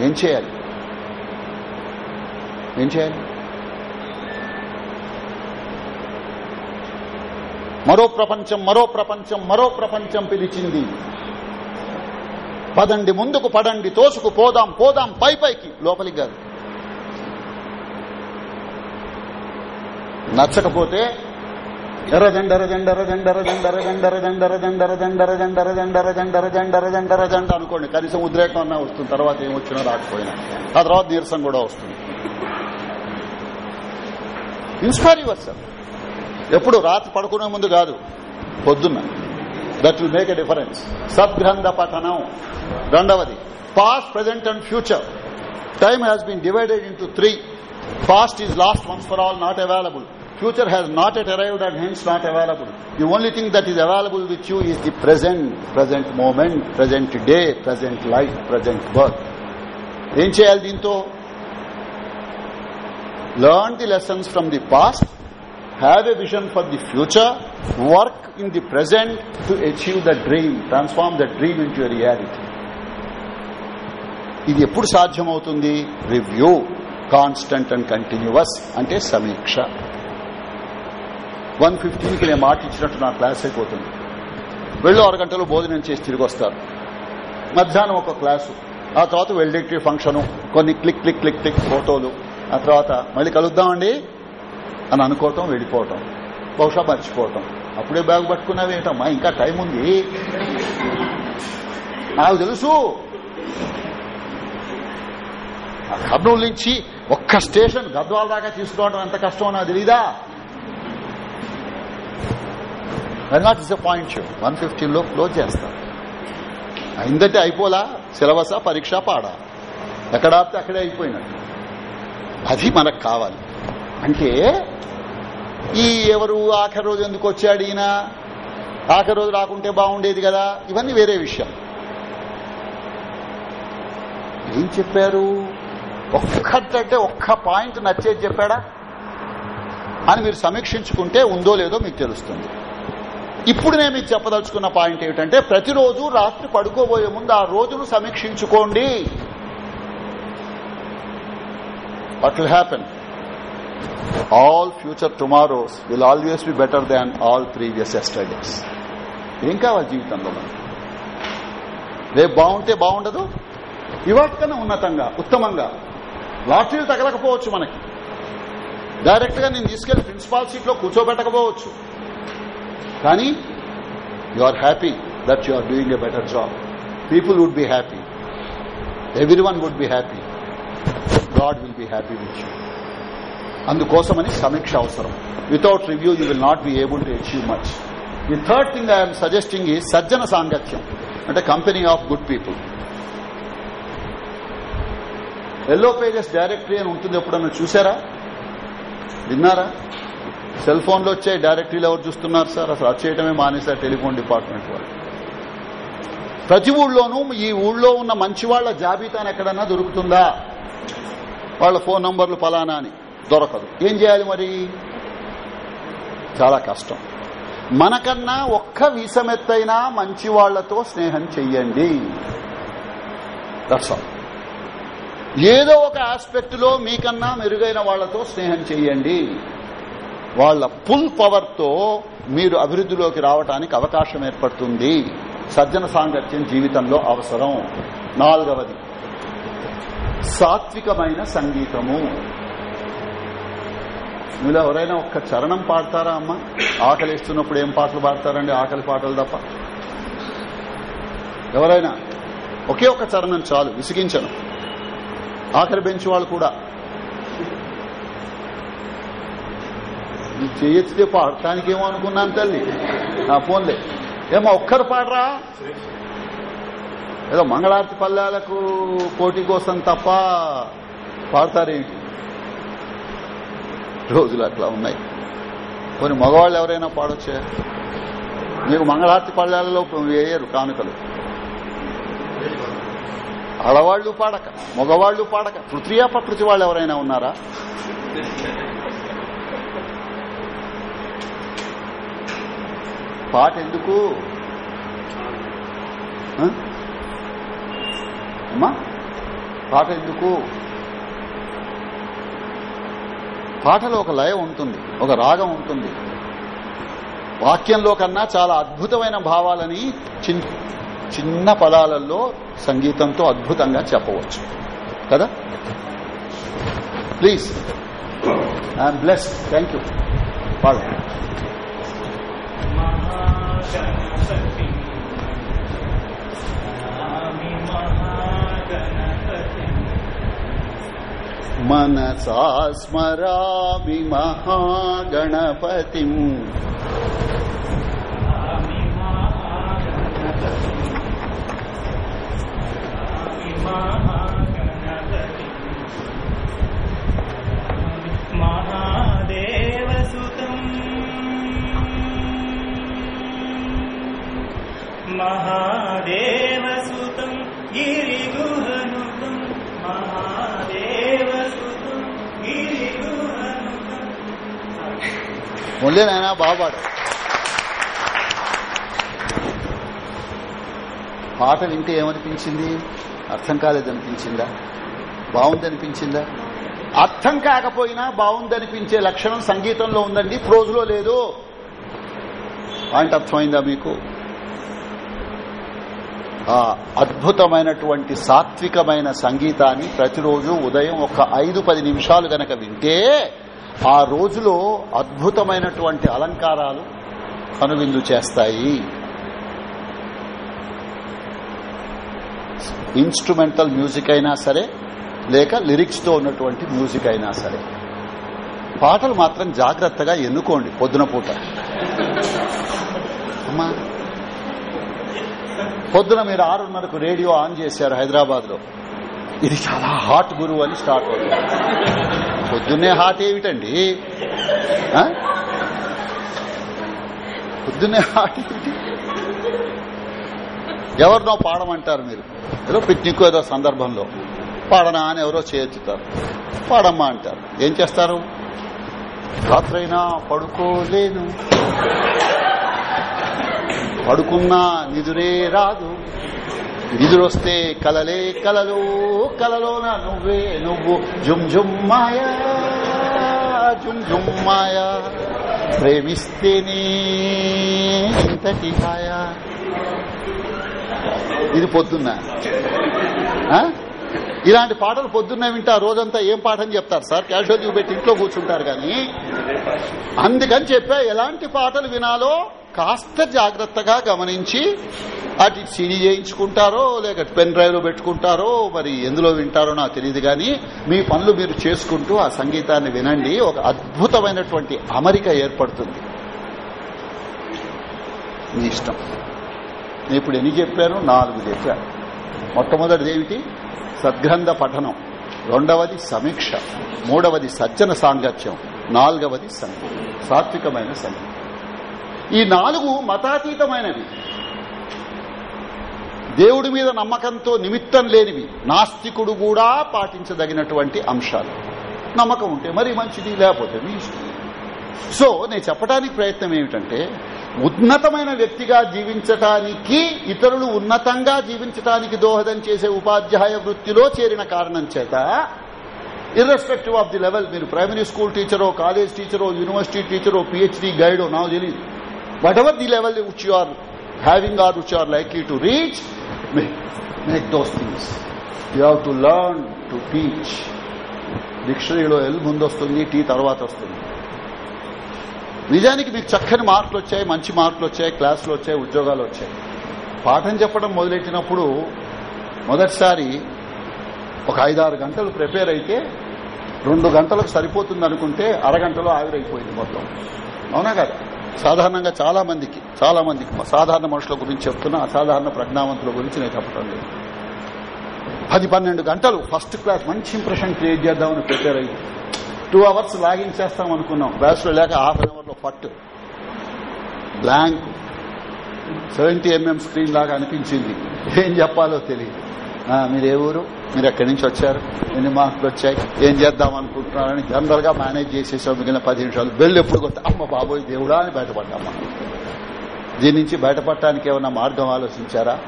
ఏం చేయాలి? ఏం చేయాలి? మరో ప్రపంచం మరో ప్రపంచం మరో ప్రపంచం పిలిచింది. పదండి ముందుకు పడండి తోసుకు పోదాం పోదాం పై పైకి లోపలికి కాదు. నచ్చకపోతే ఎర్రదండరదండరదండరదండరదండరదండరదండరదండరదండరదండరదండరదండరదండ అనుకోండి కనీసం ఉద్రేకం అన్నా వస్తుంది తర్వాత ఏం వచ్చినా రాకపోయినా ఆ తర్వాత నీరసం కూడా వస్తుంది ఇన్స్పైర్ యువర్ సెల్ఫ్ ఎప్పుడు? రాత్రి పడుకునే ముందు కాదు పొద్దున్న. That will make a difference సద్గ్రంథ పఠనం. రెండవది past present and future time has been divided in three past is lost once for all not available future has not yet arrived and hence not available the only thing that is available with you is the present present moment present day present life present birth ఏం చేయాలి దీంతో? Learn the lessons from the past have a vision for the future work in the present to achieve the dream transform the dream into reality ఇది ఎప్పుడు సాధ్యమవుతుంది? Review constant and continuous అంటే సమీక్ష. One ఫిఫ్టీన్కి నేను మాట ఇచ్చినట్టు నా క్లాస్ అయిపోతుంది. వెళ్ళు ఆరు గంటలు భోజనం చేసి తిరిగి వస్తారు. మధ్యాహ్నం ఒక క్లాసు. ఆ తర్వాత వెల్డేటరీ ఫంక్షను కొన్ని క్లిక్ క్లిక్ క్లిక్ క్లిక్ ఫోటోలు ఆ తర్వాత మళ్ళీ కలుద్దామండి. అని అనుకోవటం వెళ్ళిపోవటం. బహుశా మర్చిపోవటం. అప్పుడే బ్యాగ్ పట్టుకున్నావేంటమ్మా ఇంకా టైం ఉంది? నాకు తెలుసు. ఆ కర్నూలు నుంచి ఒక్క స్టేషన్ గద్వాల దాకా తీసుకోవడం ఎంత కష్టమో నాకు తెలీదా? నాట్ ఇస్ పాయింట్ వన్ ఫిఫ్టీన్లో క్లోజ్ చేస్తారు అయిందంటే అయిపోలా? సిలబసా పరీక్ష పాడా ఎక్కడ ఆపితే అక్కడే అయిపోయినట్టు. అది మనకు కావాలి. అంటే ఈ ఎవరు ఆఖరి రోజు ఎందుకు వచ్చాడు ఈయన? ఆఖరి రోజు రాకుంటే బాగుండేది కదా? ఇవన్నీ వేరే విషయం. ఏం చెప్పారు? ఒక్కటంటే ఒక్క పాయింట్ నచ్చేది చెప్పాడా? అని మీరు సమీక్షించుకుంటే ఉందో లేదో మీకు తెలుస్తుంది. ఇప్పుడు నేను మీకు చెప్పదలుచుకున్న పాయింట్ ఏమిటంటే ప్రతిరోజు రాత్రి పడుకోబోయే ముందు ఆ రోజును సమీక్షించుకోండి. What will happen all future tomorrows will always be better than all previous yesterdays ఏం కావాలి జీవితంలో మనకి రేపు బాగుంటే బాగుండదు? ఇవాటికన్నా ఉన్నతంగా ఉత్తమంగా. లాటరీలు తగలకపోవచ్చు మనకి. డైరెక్ట్గా నేను తీసుకెళ్ళి ప్రిన్సిపాల్ సీట్లో కూర్చోబెట్టకపోవచ్చు. కానీ you are happy that you are doing a better job people would be happy everyone would be happy God will be happy with you అందుకోసమని సమీక్ష అవసరం. Without review you will not be able to achieve much the third thing I'm suggesting ఈ సజ్జన సాంగత్యం అంటే company of good people yellow pages directory అని ఉంటుంది ఎప్పుడన్నా చూసారా? విన్నారా? సెల్ ఫోన్లో వచ్చే డైరెక్టరీలు ఎవరు చూస్తున్నారు సార్? అసలు అది మానేశారు టెలిఫోన్ డిపార్ట్మెంట్ వాళ్ళు. ప్రతి ఊళ్ళోనూ ఈ ఊళ్ళో ఉన్న మంచి వాళ్ళ జాబితాను ఎక్కడన్నా దొరుకుతుందా? వాళ్ళ ఫోన్ నంబర్లు ఫలానా అని. దొరకదు. ఏం చేయాలి మరి? చాలా కష్టం. మనకన్నా ఒక్క వీసమెత్తైనా మంచి వాళ్ళతో స్నేహం చెయ్యండి. దట్స్ ఆల్ ఏదో ఒక ఆస్పెక్ట్లో మీకన్నా మెరుగైన వాళ్ళతో స్నేహం చెయ్యండి. వాళ్ళ ఫుల్ పవర్తో మీరు అభివృద్ధిలోకి రావడానికి అవకాశం ఏర్పడుతుంది. సజ్జన సాంగత్యం జీవితంలో అవసరం. నాలుగవది సాత్వికమైన సంగీతము. మీలో ఎవరైనా ఒక్క చరణం పాడతారా అమ్మ? ఆకలి ఇస్తున్నప్పుడు ఏం పాటలు పాడతారండి? ఆకలి పాటలు తప్ప. ఎవరైనా ఒకే ఒక్క చరణం చాలు విసిగించను. ఆకలి బెంచ్ వాళ్ళు కూడా. చేయొచ్చితే పాడటానికి ఏమో అనుకున్నాను తల్లి. నా ఫోన్లే. ఏమో ఒక్కరు పాడరా? ఏదో మంగళారతి పల్లెలకు పోటీ కోసం తప్ప పాడతారేంటి? రోజులు అట్లా ఉన్నాయి. కొన్ని మగవాళ్ళు ఎవరైనా పాడొచ్చా? మీకు మంగళారతి పల్లెలలో వేయరు కానుకలు. ఆడవాళ్ళు పాడక మగవాళ్ళు పాడక తృతీయ ప్రకృతి వాళ్ళు ఎవరైనా ఉన్నారా? పాట ఎందుకు? అమ్మా పాట ఎందుకు? పాటలో ఒక లయ ఉంటుంది ఒక రాగం ఉంటుంది. వాక్యంలో కన్నా చాలా అద్భుతమైన భావాలని చిన్ చిన్న పదాలలో సంగీతంతో అద్భుతంగా చెప్పవచ్చు. కదా? Please I'm blessed thank you పాడు मनसा स्मरामि महागणपतिम्। महादेवसुतम्। महा ఉండే నాయన బాగుపాడు పాట వింటే ఏమనిపించింది? అర్థం కాలేదనిపించిందా? బాగుందనిపించిందా అర్థం కాకపోయినా బాగుందనిపించే లక్షణం సంగీతంలో ఉందండి. ప్రోజులో లేదు. పాయింట్ అర్థమైందా మీకు? ఆ అద్భుతమైనటువంటి సాత్వికమైన సంగీతాన్ని ప్రతిరోజు ఉదయం ఒక ఐదు పది నిమిషాలు గనక వింటే ఆ రోజులో అద్భుతమైనటువంటి అలంకారాలు కనువిందు చేస్తాయి. ఇన్స్ట్రుమెంటల్ మ్యూజిక్ అయినా సరే లేక లిరిక్స్తో ఉన్నటువంటి మ్యూజిక్ అయినా సరే. పాటలు మాత్రం జాగ్రత్తగా ఎన్నుకోండి పొద్దున పూట. అమ్మా. పొద్దున మీరు ఆరున్నరకు రేడియో ఆన్ చేశారు హైదరాబాద్లో ఇది చాలా హాట్ గురువు అని స్టార్ట్ అవుతుంది. పొద్దున్నే హాట్ ఏమిటండి? పొద్దున్నే హాట్ ఏమిటి? ఎవరినో పాడమంటారు మీరు? ఏదో పిక్నిక్ ఏదో సందర్భంలో. పాడనా అని ఎవరో చేయెత్తుతారు పాడమ్మా అంటారు. ఏం చేస్తారు? రాత్రైనా పడుకోలేను. పడుకున్నా నిదురే రాదు. నిదురొస్తే కలలే కలలు కలలోన నువ్వే నువ్వు. జుమ్ జుమ్ మాయా జుమ్ జుమ్ మాయా. ప్రేమిస్తేనే ఇంతటి హాయా ఇది పొద్దున్న. ఇలాంటి పాటలు పొద్దున్నే వింటా రోజంతా ఏం పాటని చెప్తారు సార్? క్యాషువల్ చూపెట్టి ఇంట్లో కూర్చుంటారు కానీ. అందుకని చెప్పా ఎలాంటి పాటలు వినాలో కాస్త జాగ్రత్తగా గమనించి అటు సిడి చేయించుకుంటారో లేక పెన్ డ్రైవ్లో పెట్టుకుంటారో మరి ఎందులో వింటారో నాకు తెలియదు కానీ మీ పనులు మీరు చేసుకుంటూ ఆ సంగీతాన్ని వినండి. ఒక అద్భుతమైనటువంటి అమరిక ఏర్పడుతుంది. మీ ఇష్టం. నేను ఇప్పుడు ఎన్ని చెప్పాను? నాలుగు చెప్పాను మొట్టమొదటిది ఏమిటి? సద్గ్రంథ పఠనం. రెండవది సమీక్ష. మూడవది సజ్జన సాంగత్యం. నాలుగవది సంగీతం. సాత్వికమైన సంగీతం. ఈ నాలుగు మతాతీతమైనవి. దేవుడి మీద నమ్మకంతో నిమిత్తం లేనివి నాస్తికుడు కూడా పాటించదగినటువంటి అంశాలు. నమ్మకం ఉంటే మరి మంచిది లేకపోతే మీ ఇష్టం. సో నేను చెప్పడానికి ప్రయత్నం ఏమిటంటే ఉన్నతమైన వ్యక్తిగా జీవించటానికి ఇతరులు ఉన్నతంగా జీవించటానికి దోహదం చేసే ఉపాధ్యాయ వృత్తిలో చేరిన కారణం చేత ఇర్రెస్పెక్టివ్ ఆఫ్ ది లెవెల్ మీరు ప్రైమరీ స్కూల్ టీచరో కాలేజ్ టీచరో యూనివర్సిటీ టీచరో పిహెచ్డి గైడో నాకు తెలియదు whatever the level the level are having are having are are likely to to reach make those things. You have to learn to teach. డిక్షనరీలో L ముందు వస్తుంది టీ తర్వాత వస్తుంది. నిజానికి మీకు చక్కని మార్కులు వచ్చాయి మంచి మార్కులు వచ్చాయి క్లాసులు వచ్చాయి ఉద్యోగాలు వచ్చాయి. పాఠం చెప్పడం మొదలెట్టినప్పుడు మొదటిసారి ఒక ఐదారు గంటలు ప్రిపేర్ అయితే రెండు గంటలకు సరిపోతుంది అనుకుంటే అరగంటలో ఆవిరైపోయింది మొత్తం. అవునా కదా? సాధారణంగా చాలా మందికి చాలా మందికి సాధారణ మనుషుల గురించి చెప్తున్నా అసాధారణ ప్రజ్ఞావంతుల గురించి నేను చెప్పడం లేదు. పది పన్నెండు గంటలు ఫస్ట్ క్లాస్ మంచి ఇంప్రెషన్ క్రియేట్ చేద్దామని ప్రిపేర్ అయ్యి టూ అవర్స్ లాగిన్ చేస్తాం అనుకున్నాం. క్లాస్ లేక హాఫ్ అన్ అవర్లో ఫట్ పట్టు. బ్లాంక్ సెవెంటీ ఎంఎం స్క్రీన్ లాగా అనిపించింది. ఏం చెప్పాలో తెలియదు. మీరు ఏ ఊరు? మీరు ఎక్కడి నుంచి వచ్చారు? ఎన్ని మార్కులు వచ్చాయి? ఏం చేద్దాం అనుకుంటున్నారని జనరల్గా మేనేజ్ చేసేసాం మిగిలిన పది నిమిషాలు. బెల్లు ఎప్పుడు కొత్త అమ్మ బాబోయ్ దేవుడా అని బయటపడ్డాం దీని నుంచి బయటపడటానికి ఏమైనా మార్గం ఆలోచించారా?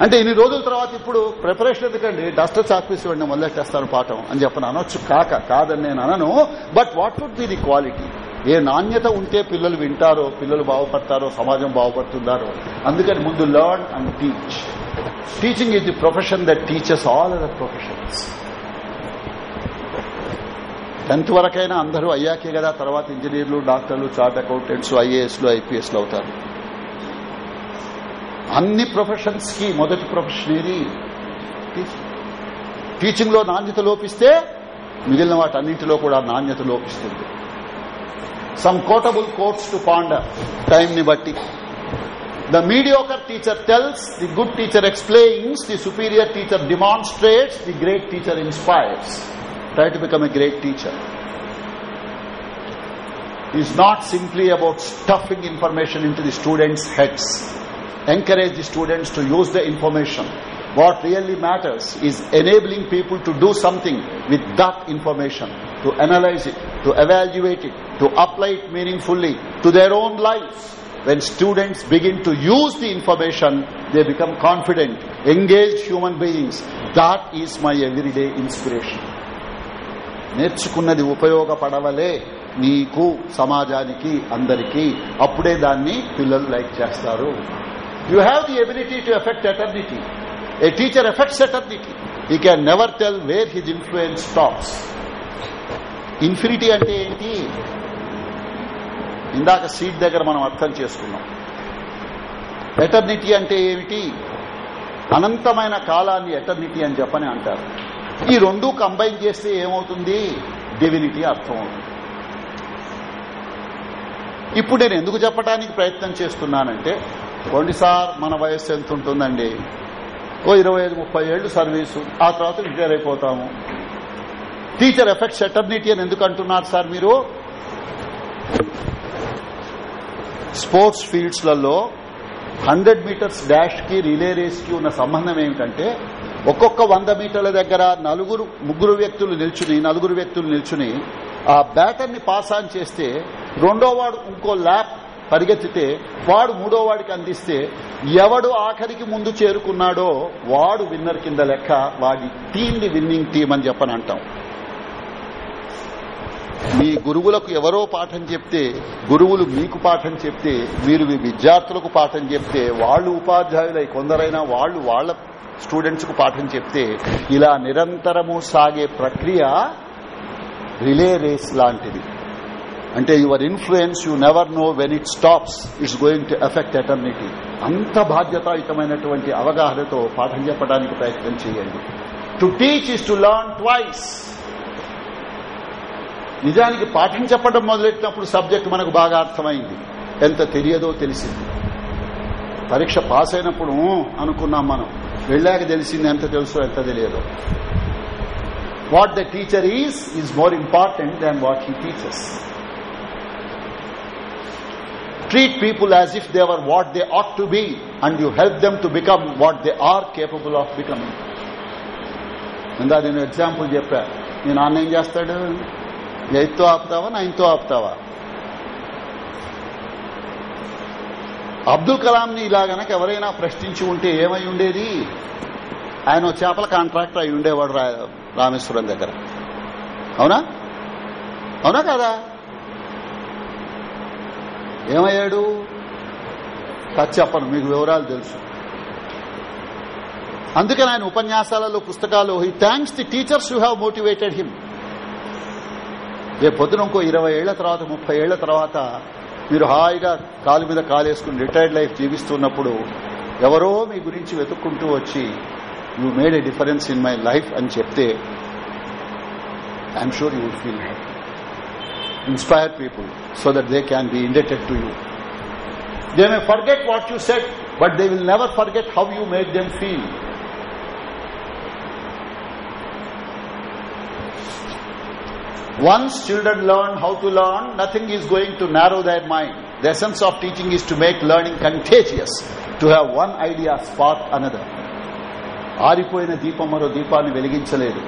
అంటే ఇన్ని రోజుల తర్వాత ఇప్పుడు ప్రిపరేషన్ ఎందుకండి? డస్టర్ చాక్పీస్ వాడిని మొదలెట్టేస్తాను పాఠం అని చెప్పని. అనొచ్చు కాక కాదని నేను అనను. But what would be the quality ఏ నాణ్యత ఉంటే పిల్లలు వింటారో పిల్లలు బాగుపడతారో సమాజం బాగుపడుతుందారో. అందుకని ముందు learn and teach teaching is the profession that teaches all other professions tenth వరకైనా అందరూ అయ్యాకే కదా తర్వాత ఇంజనీర్లు డాక్టర్లు చార్ట్ అకౌంటెంట్స్ ఐఏఎస్లు ఐపీఎస్లు అవుతారు. అన్ని ప్రొఫెషన్స్కి మొదటి ప్రొఫెషన్ ఏది? టీచింగ్. లో నాణ్యత లోపిస్తే మిగిలిన వాటన్నింటిలో కూడా నాణ్యత లోపిస్తుంది. Some quotable quotes to ponder time ని బట్టి. The mediocre teacher tells, the good teacher explains, the superior teacher demonstrates, the great teacher inspires. Try to become a great teacher. It's not simply about stuffing information into the students' heads. Encourage the students to use the information. What really matters is enabling people to do something with that information, to analyze it, to evaluate it, to apply it meaningfully to their own lives When students begin to use the information, they become confident, engaged human beings. That is my everyday inspiration. నేర్చుకున్నది ఉపయోగపడవలే నీకు సమాజానికి అందరికీ. అప్పుడే దాన్ని పిల్లలు like చేస్తారు. You have the ability to affect eternity a teacher affects eternity he can never tell where his influence stops infinity అంటే ఏంటి? ఇందాక సీట్ దగ్గర మనం అర్థం చేసుకున్నాం. ఎటర్నిటీ అంటే ఏమిటి? అనంతమైన కాలాన్ని ఎటర్నిటీ అని చెప్పని అంటారు. ఈ రెండు కంబైన్ చేస్తే ఏమవుతుంది? డివినిటీ అర్థం అవుతుంది ఇప్పుడు నేను ఎందుకు చెప్పడానికి ప్రయత్నం చేస్తున్నానంటే కొన్ని సార్ మన వయస్సు ఎంత ఉంటుందండి? ఓ ఇరవై ఐదు ముప్పై ఏళ్ళు సర్వీసు ఆ తర్వాత రిటైర్ అయిపోతాము. టీచర్ ఎఫెక్ట్స్ ఎటర్నిటీ అని ఎందుకు అంటున్నారు సార్ మీరు? స్పోర్ట్స్ ఫీల్డ్స్లలో హండ్రెడ్ మీటర్స్ డాష్కి రిలే రేస్కి ఉన్న సంబంధం ఏమిటంటే ఒక్కొక్క వంద మీటర్ల దగ్గర నలుగురు ముగ్గురు వ్యక్తులు నిల్చుని నలుగురు వ్యక్తులు నిల్చుని ఆ బ్యాటర్ని పాస్ ఆన్ చేస్తే రెండో వాడు ఇంకో ల్యాప్ పరిగెత్తితే వాడు మూడో వాడికి అందిస్తే ఎవడు ఆఖరికి ముందు చేరుకున్నాడో వాడు విన్నర్ కింద లెక్క వాడి టీం ని విన్నింగ్ టీం అని చెప్పని అంటాం మీ గురువులకు ఎవరో పాఠం చెప్తే గురువులు మీకు పాఠం చెప్తే మీరు మీ విద్యార్థులకు పాఠం చెప్తే వాళ్ళు ఉపాధ్యాయులై కొందరైనా వాళ్ళు వాళ్ళ స్టూడెంట్స్కు పాఠం చెప్తే ఇలా నిరంతరము సాగే ప్రక్రియ రిలే రేస్ లాంటిది. అంటే your influence you never know when it stops it's going to affect eternity. అంత బాధ్యతాయుతమైనటువంటి అవగాహనతో పాఠం చెప్పడానికి ప్రయత్నం చేయండి. To teach is to learn twice. నిజానికి పాఠం చెప్పడం మొదలెట్టినప్పుడు సబ్జెక్ట్ మనకు బాగా అర్థమైంది. ఎంత తెలియదో తెలిసింది. పరీక్ష పాస్ అయినప్పుడు అనుకున్నాం మనం. వెళ్ళాక తెలిసింది ఎంత తెలుసో ఎంత తెలియదో. What the teacher is is more important than what he teaches treat people as if they were what they ought to be and you help them to become what they are capable of becoming. ఇందా నేను example చెప్పా. మీ నాన్న ఏం చేస్తాడు? ఎయిత్తో ఆపుతావా నైన్తో ఆపుతావా? అబ్దుల్ కలాంని ఇలా గనక ఎవరైనా ప్రశ్నించి ఉంటే ఏమై ఉండేది? ఆయన చేపల కాంట్రాక్టర్ అయి ఉండేవాడు రా- రామేశ్వరం దగ్గర. అవునా? అవునా కదా? ఏమయ్యాడు? అది చెప్పను మీకు వివరాలు తెలుసు. అందుకని ఆయన ఉపన్యాసాలలో పుస్తకాలు he thanks the teachers you have motivated him రేపు పొద్దున ఇంకో ఇరవై ఏళ్ళ తర్వాత ముప్పై ఏళ్ళ తర్వాత మీరు హాయిగా కాలు మీద కాలు వేసుకుని రిటైర్డ్ లైఫ్ జీవిస్తున్నప్పుడు ఎవరో మీ గురించి వెతుక్కుంటూ వచ్చి you made a difference in my life అని చెప్తే I'm sure you would feel inspire people so that they can be indebted to you they may forget what you said but they will never forget how you made them feel Once children learn how to learn, nothing is going to narrow their mind. The essence of teaching is to make learning contagious, to have one idea spark another. ఆరిపోయిన దీపం మరో దీపాన్ని వెలిగించలేదు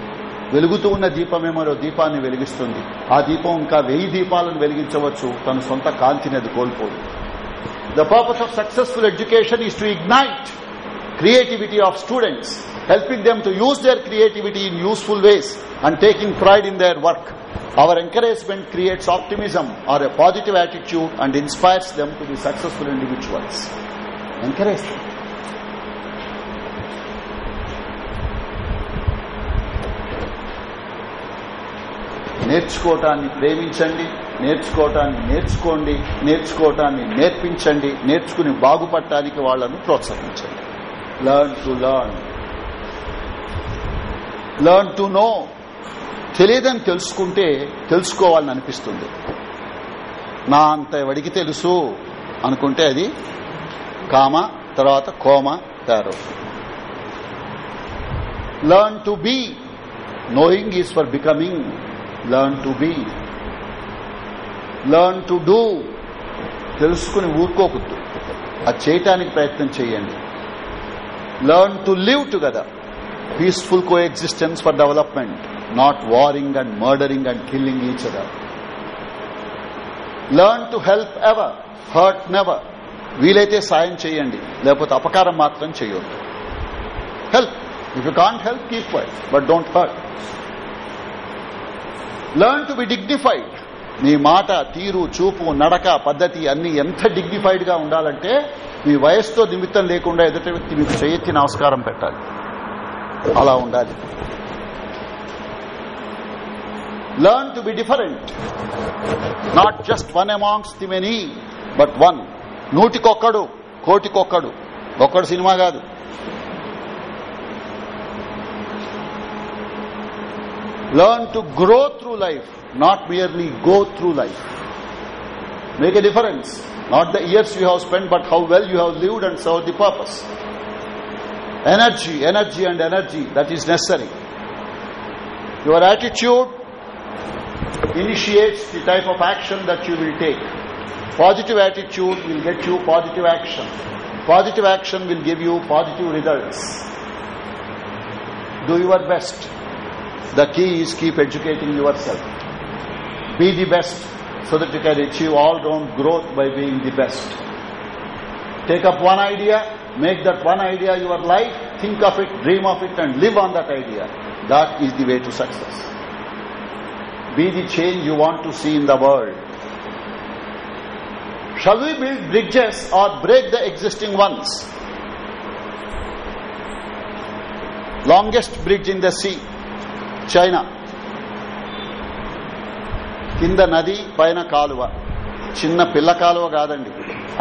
వెలుగుతూ ఉన్న దీపమే మరో దీపాన్ని వెలిగిస్తుంది ఆ దీపం ఇంకా వెయ్యి దీపాలను వెలిగించవచ్చు తన సొంత కాంతిని అది కోల్పోదు the purpose of successful education is to ignite creativity of students, helping them to use their creativity in useful ways and taking pride in their work. Our encouragement creates optimism or a positive attitude and inspires them to be successful individuals. Encourage them. నేర్చుకోవటాన్ని ప్రేమించండి నేర్చుకోవటాన్ని నేర్చుకోండి నేర్చుకోవటాన్ని నేర్పించండి నేర్చుకుని బాగుపడటానికి వాళ్ళను ప్రోత్సహించండి learn to learn learn to know తెలియదని తెలుసుకుంటే తెలుసుకోవాలని అనిపిస్తుంది. నా అంత ఎవడికి తెలుసు అనుకుంటే అది కామ తర్వాత కోమ తారు. Learn to be knowing is for becoming learn to be learn to do తెలుసుకుని ఊరుకోకూడదు. అది చేయటానికి ప్రయత్నం చేయండి. Learn to live together peaceful coexistence for development not warring and murdering and killing each other learn to help ever hurt never వీలైతే సాయం చేయండి లేకపోతే అపకారం మాత్రం చేయొద్దు help if you can't help keep quiet but don't hurt learn to be dignified నీ మాట తీరు చూపు నడక పద్ధతి అన్ని ఎంత డిగ్నిఫైడ్గా ఉండాలంటే మీ వయస్సుతో నిమిత్తం లేకుండా ఎదుటి వ్యక్తి మీకు చేయెత్తి నమస్కారం పెట్టాలి. అలా ఉండాలి. Learn to be different not just one amongst the many but one నూటికొక్కడు కోటికొక్కడు. ఒక్కడు సినిమా కాదు. Learn to grow through life not merely go through life. Make a difference. Not the years you have spent, but how well you have lived and served the purpose. Energy, energy and energy, that is necessary. Your attitude initiates the type of action that you will take. Positive attitude will get you positive action. Positive action will give you positive results. Do your best. The key is keep educating yourself. Be the best so that you can achieve all round growth by being the best. Take up one idea, make that one idea your life, think of it, dream of it, and live on that idea. That is the way to success. Be the change you want to see in the world. Shall we build bridges or break the existing ones? Longest bridge in the sea, China కింద నది పైన కాలువ. చిన్న పిల్ల కాలువ కాదండి.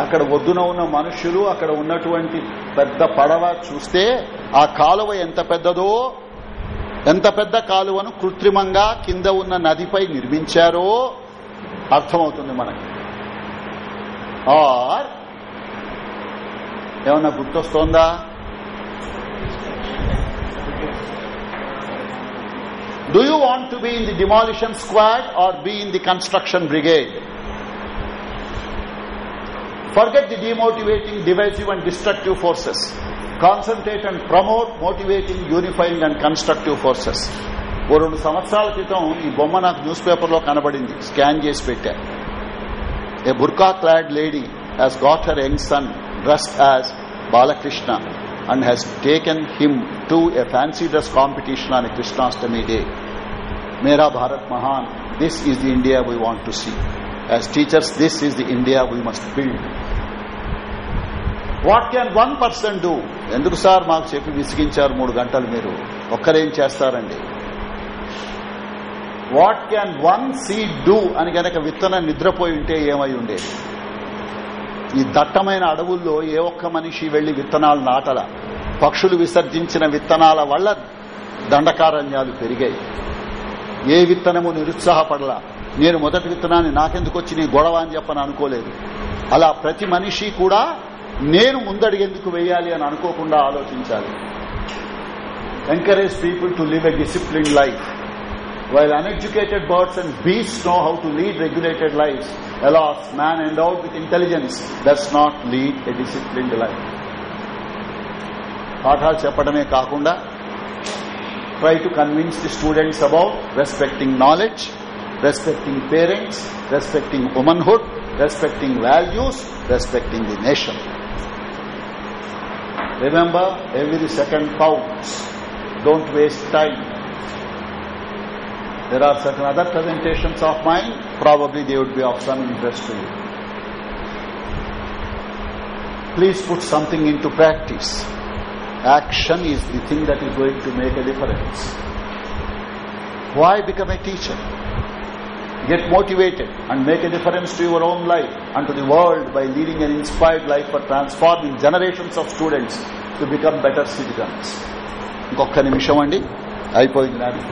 అక్కడ ఒడ్డున ఉన్న మనుషులు అక్కడ ఉన్నటువంటి పెద్ద పడవ చూస్తే ఆ కాలువ ఎంత పెద్దదో ఎంత పెద్ద కాలువను కృత్రిమంగా కింద ఉన్న నదిపై నిర్మించారో అర్థమవుతుంది మనకి. ఆర్ ఏమన్నా గుర్తొస్తోందా? Do you want to be in the demolition squad or be in the construction brigade? Forget the demotivating, divisive and destructive forces. Concentrate and promote motivating, unifying and constructive forces. ఓ రెండు సంవత్సరాల క్రితం ఈ బొమ్మ నాకు news పేపర్లో కనబడింది scan చేసి పెట్టా a burqa clad lady has got her young son dressed as Balakrishna and has taken him to a fancy dress competition on Krishnashtami day మేరా భారత్ మహాన్ this is the India we want to see as teachers this is the India we must build what can one person do ఎందుకు sir మాకు చెప్పి విసిగించారు మూడు గంటలు మీరు. ఒక్కరేం చేస్తారండి? What can one see do అని కనుక విత్తనం నిద్రపోయి ఉంటే ఏమై ఉండేది? ఈ దట్టమైన అడవుల్లో ఏ ఒక్క మనిషి వెళ్ళి విత్తనాలు నాటల. పక్షులు విసర్జించిన విత్తనాల వల్ల దండకారణ్యాలు పెరిగాయి. ఏ విత్తనము నిరుత్సాహపడలా. నేను మొదటి విత్తనాన్ని నాకెందుకు వచ్చి నీ గొడవ అని చెప్పని అనుకోలేదు. అలా ప్రతి మనిషి కూడా నేను ముందడిగెందుకు వేయాలి అని అనుకోకుండా ఆలోచించాలి. Encourage people to live a discipline life While uneducated birds and beasts know how to lead regulated lives, alas, man endowed with intelligence does not lead a disciplined life. పాఠాలు చెప్పడమే కాకుండా try to convince the students about respecting knowledge respecting parents respecting womanhood respecting values respecting the nation remember every second counts don't waste time There are certain other presentations of mine, probably they would be of some interest to you. Please put something into practice. Action is the thing that is going to make a difference. Why become a teacher? Get motivated and make a difference to your own life and to the world by leading an inspired life for transforming generations of students to become better citizens. ఇంకొక నిమిషం అండి అయిపోయింది నాది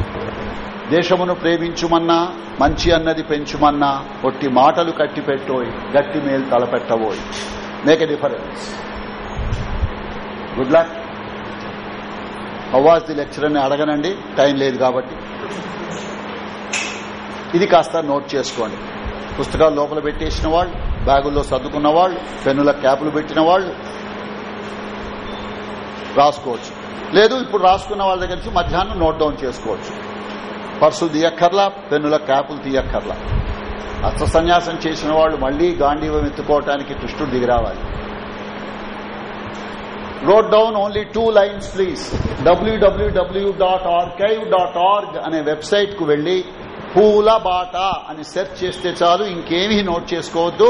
దేశమును ప్రేమించుమన్నా మంచి అన్నది పెంచుమన్నా ఒట్టి మాటలు కట్టి పెట్టోయ్ గట్టి మేలు తలపెట్టబోయ్. Make a difference good luck అవాజ్ the lecture అని అడగనండి టైం లేదు కాబట్టి. ఇది కాస్త నోట్ చేసుకోండి. పుస్తకాలు లోపల పెట్టేసిన వాళ్ళు బ్యాగుల్లో సర్దుకున్న వాళ్ళు పెన్నుల క్యాపులు పెట్టిన వాళ్ళు రాసుకోవచ్చు. లేదు ఇప్పుడు రాసుకున్న వాళ్ళ దగ్గర నుంచి మధ్యాహ్నం నోట్ డౌన్ చేసుకోవచ్చు. పర్సు తీయక్కర్లా పెన్నుల క్యాపులు తీయక్కర్లా. అస్త్ర సన్యాసం చేసిన వాళ్ళు మళ్ళీ గాంధీవం ఎత్తుకోవటానికి కృష్ణుడు దిగిరావాలి note down only two lines please W W W dot archive dot org అనే వెబ్సైట్కు వెళ్ళి పూల బాట అని సెర్చ్ చేస్తే చాలు ఇంకేమీ నోట్ చేసుకోవద్దు.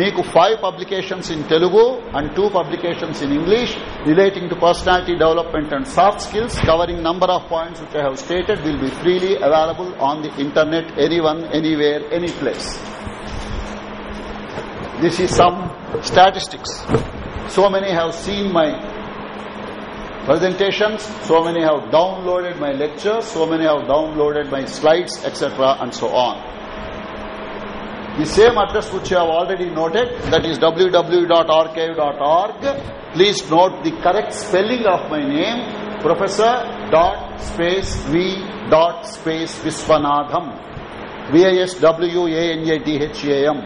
మీకు five publications in Telugu and two publications in English relating to personality development and soft skills covering number of points which I have stated will be freely available on the internet any one anywhere any place this is some statistics so many have seen my presentations so many have downloaded my lectures so many have downloaded my slides etc and so on. The same address which you have already noted that is www.archive.org please note the correct spelling of my name professor dot space v dot space viswanadham v-i-s-w-a-n-a-t-h-a-m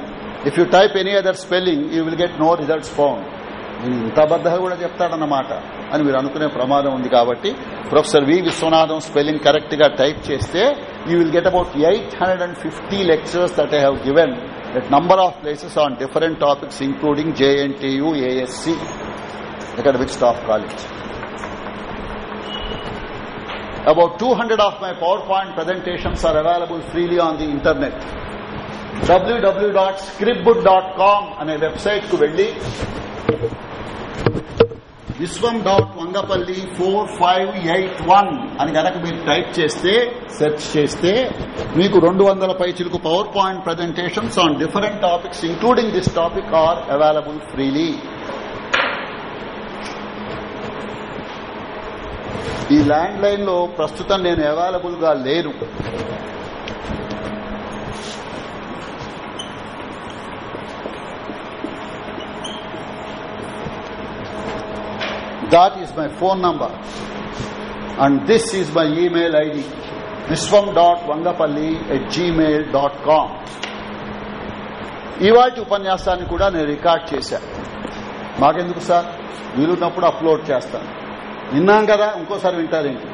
if you type any other spelling you will get no results found నేను ఇంత అబద్దాలు కూడా చెప్తాడన్నమాట అని మీరు అనుకునే ప్రమాదం ఉంది కాబట్టి ప్రొఫెసర్ వి విశ్వనాథం స్పెల్లింగ్ కరెక్ట్గా టైప్ చేస్తే you will get about eight hundred and fifty lectures that I have given at number of places on different topics including JNTU ASC academic staff college About 200 of my PowerPoint presentations are available freely on the internet. www.scribbook.com అనే వెబ్సైట్కు వెళ్ళి Viswam dot Vangapalli four five eight one అని కనుక మీరు type చేస్తే search చేస్తే మీకు రెండు వందల పైచిలకు power point presentations on different topics including this topic are available freely ఈ ల్యాండ్ లైన్లో ప్రస్తుతం నేను అవైలబుల్గా లేను. That is my phone number. And this is my email ID. Gmail at gmail.com ఇవాటి ఉపన్యాసాన్ని కూడా నేను రికార్డ్ చేశా. మాకెందుకు సార్? వీలున్నప్పుడు అప్లోడ్ చేస్తాను విన్నాం కదా ఇంకోసారి వింటారేంటి?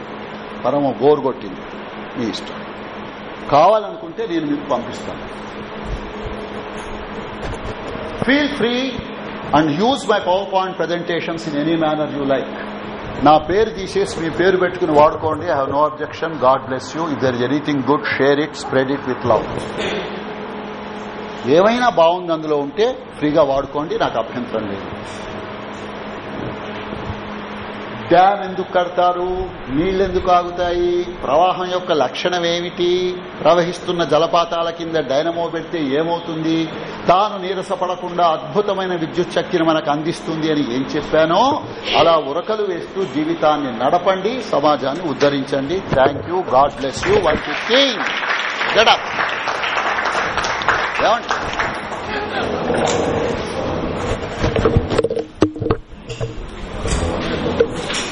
పరమ బోర్ కొట్టింది. మీ ఇష్టం. కావాలనుకుంటే నేను మీకు పంపిస్తాను. Feel free and use my power point presentations in any manner you like నా పేరు తీసేసి మీ పేరు పెట్టుకుని వాడుకోండి. I have no objection God bless you if there is anything good share it spread it with love ఏమైనా బాగుంది అందులో ఉంటే ఫ్రీగా వాడుకోండి. నాకు అభ్యంతరం లేదు. డ్యామ్ ఎందుకు కడతారు? నీళ్ళెందుకు ఆగుతాయి? ప్రవాహం యొక్క లక్షణం ఏమిటి? ప్రవహిస్తున్న జలపాతాల కింద డైనమో పెడితే ఏమవుతుంది? తాను నీరసపడకుండా అద్భుతమైన విద్యుత్ శక్తిని మనకు అందిస్తుంది అని ఏం చెప్పానో అలా ఉరకలు వేస్తూ జీవితాన్ని నడపండి సమాజాన్ని ఉద్ధరించండి. Thank you God bless you one fifteen గడప్ ఏమండి?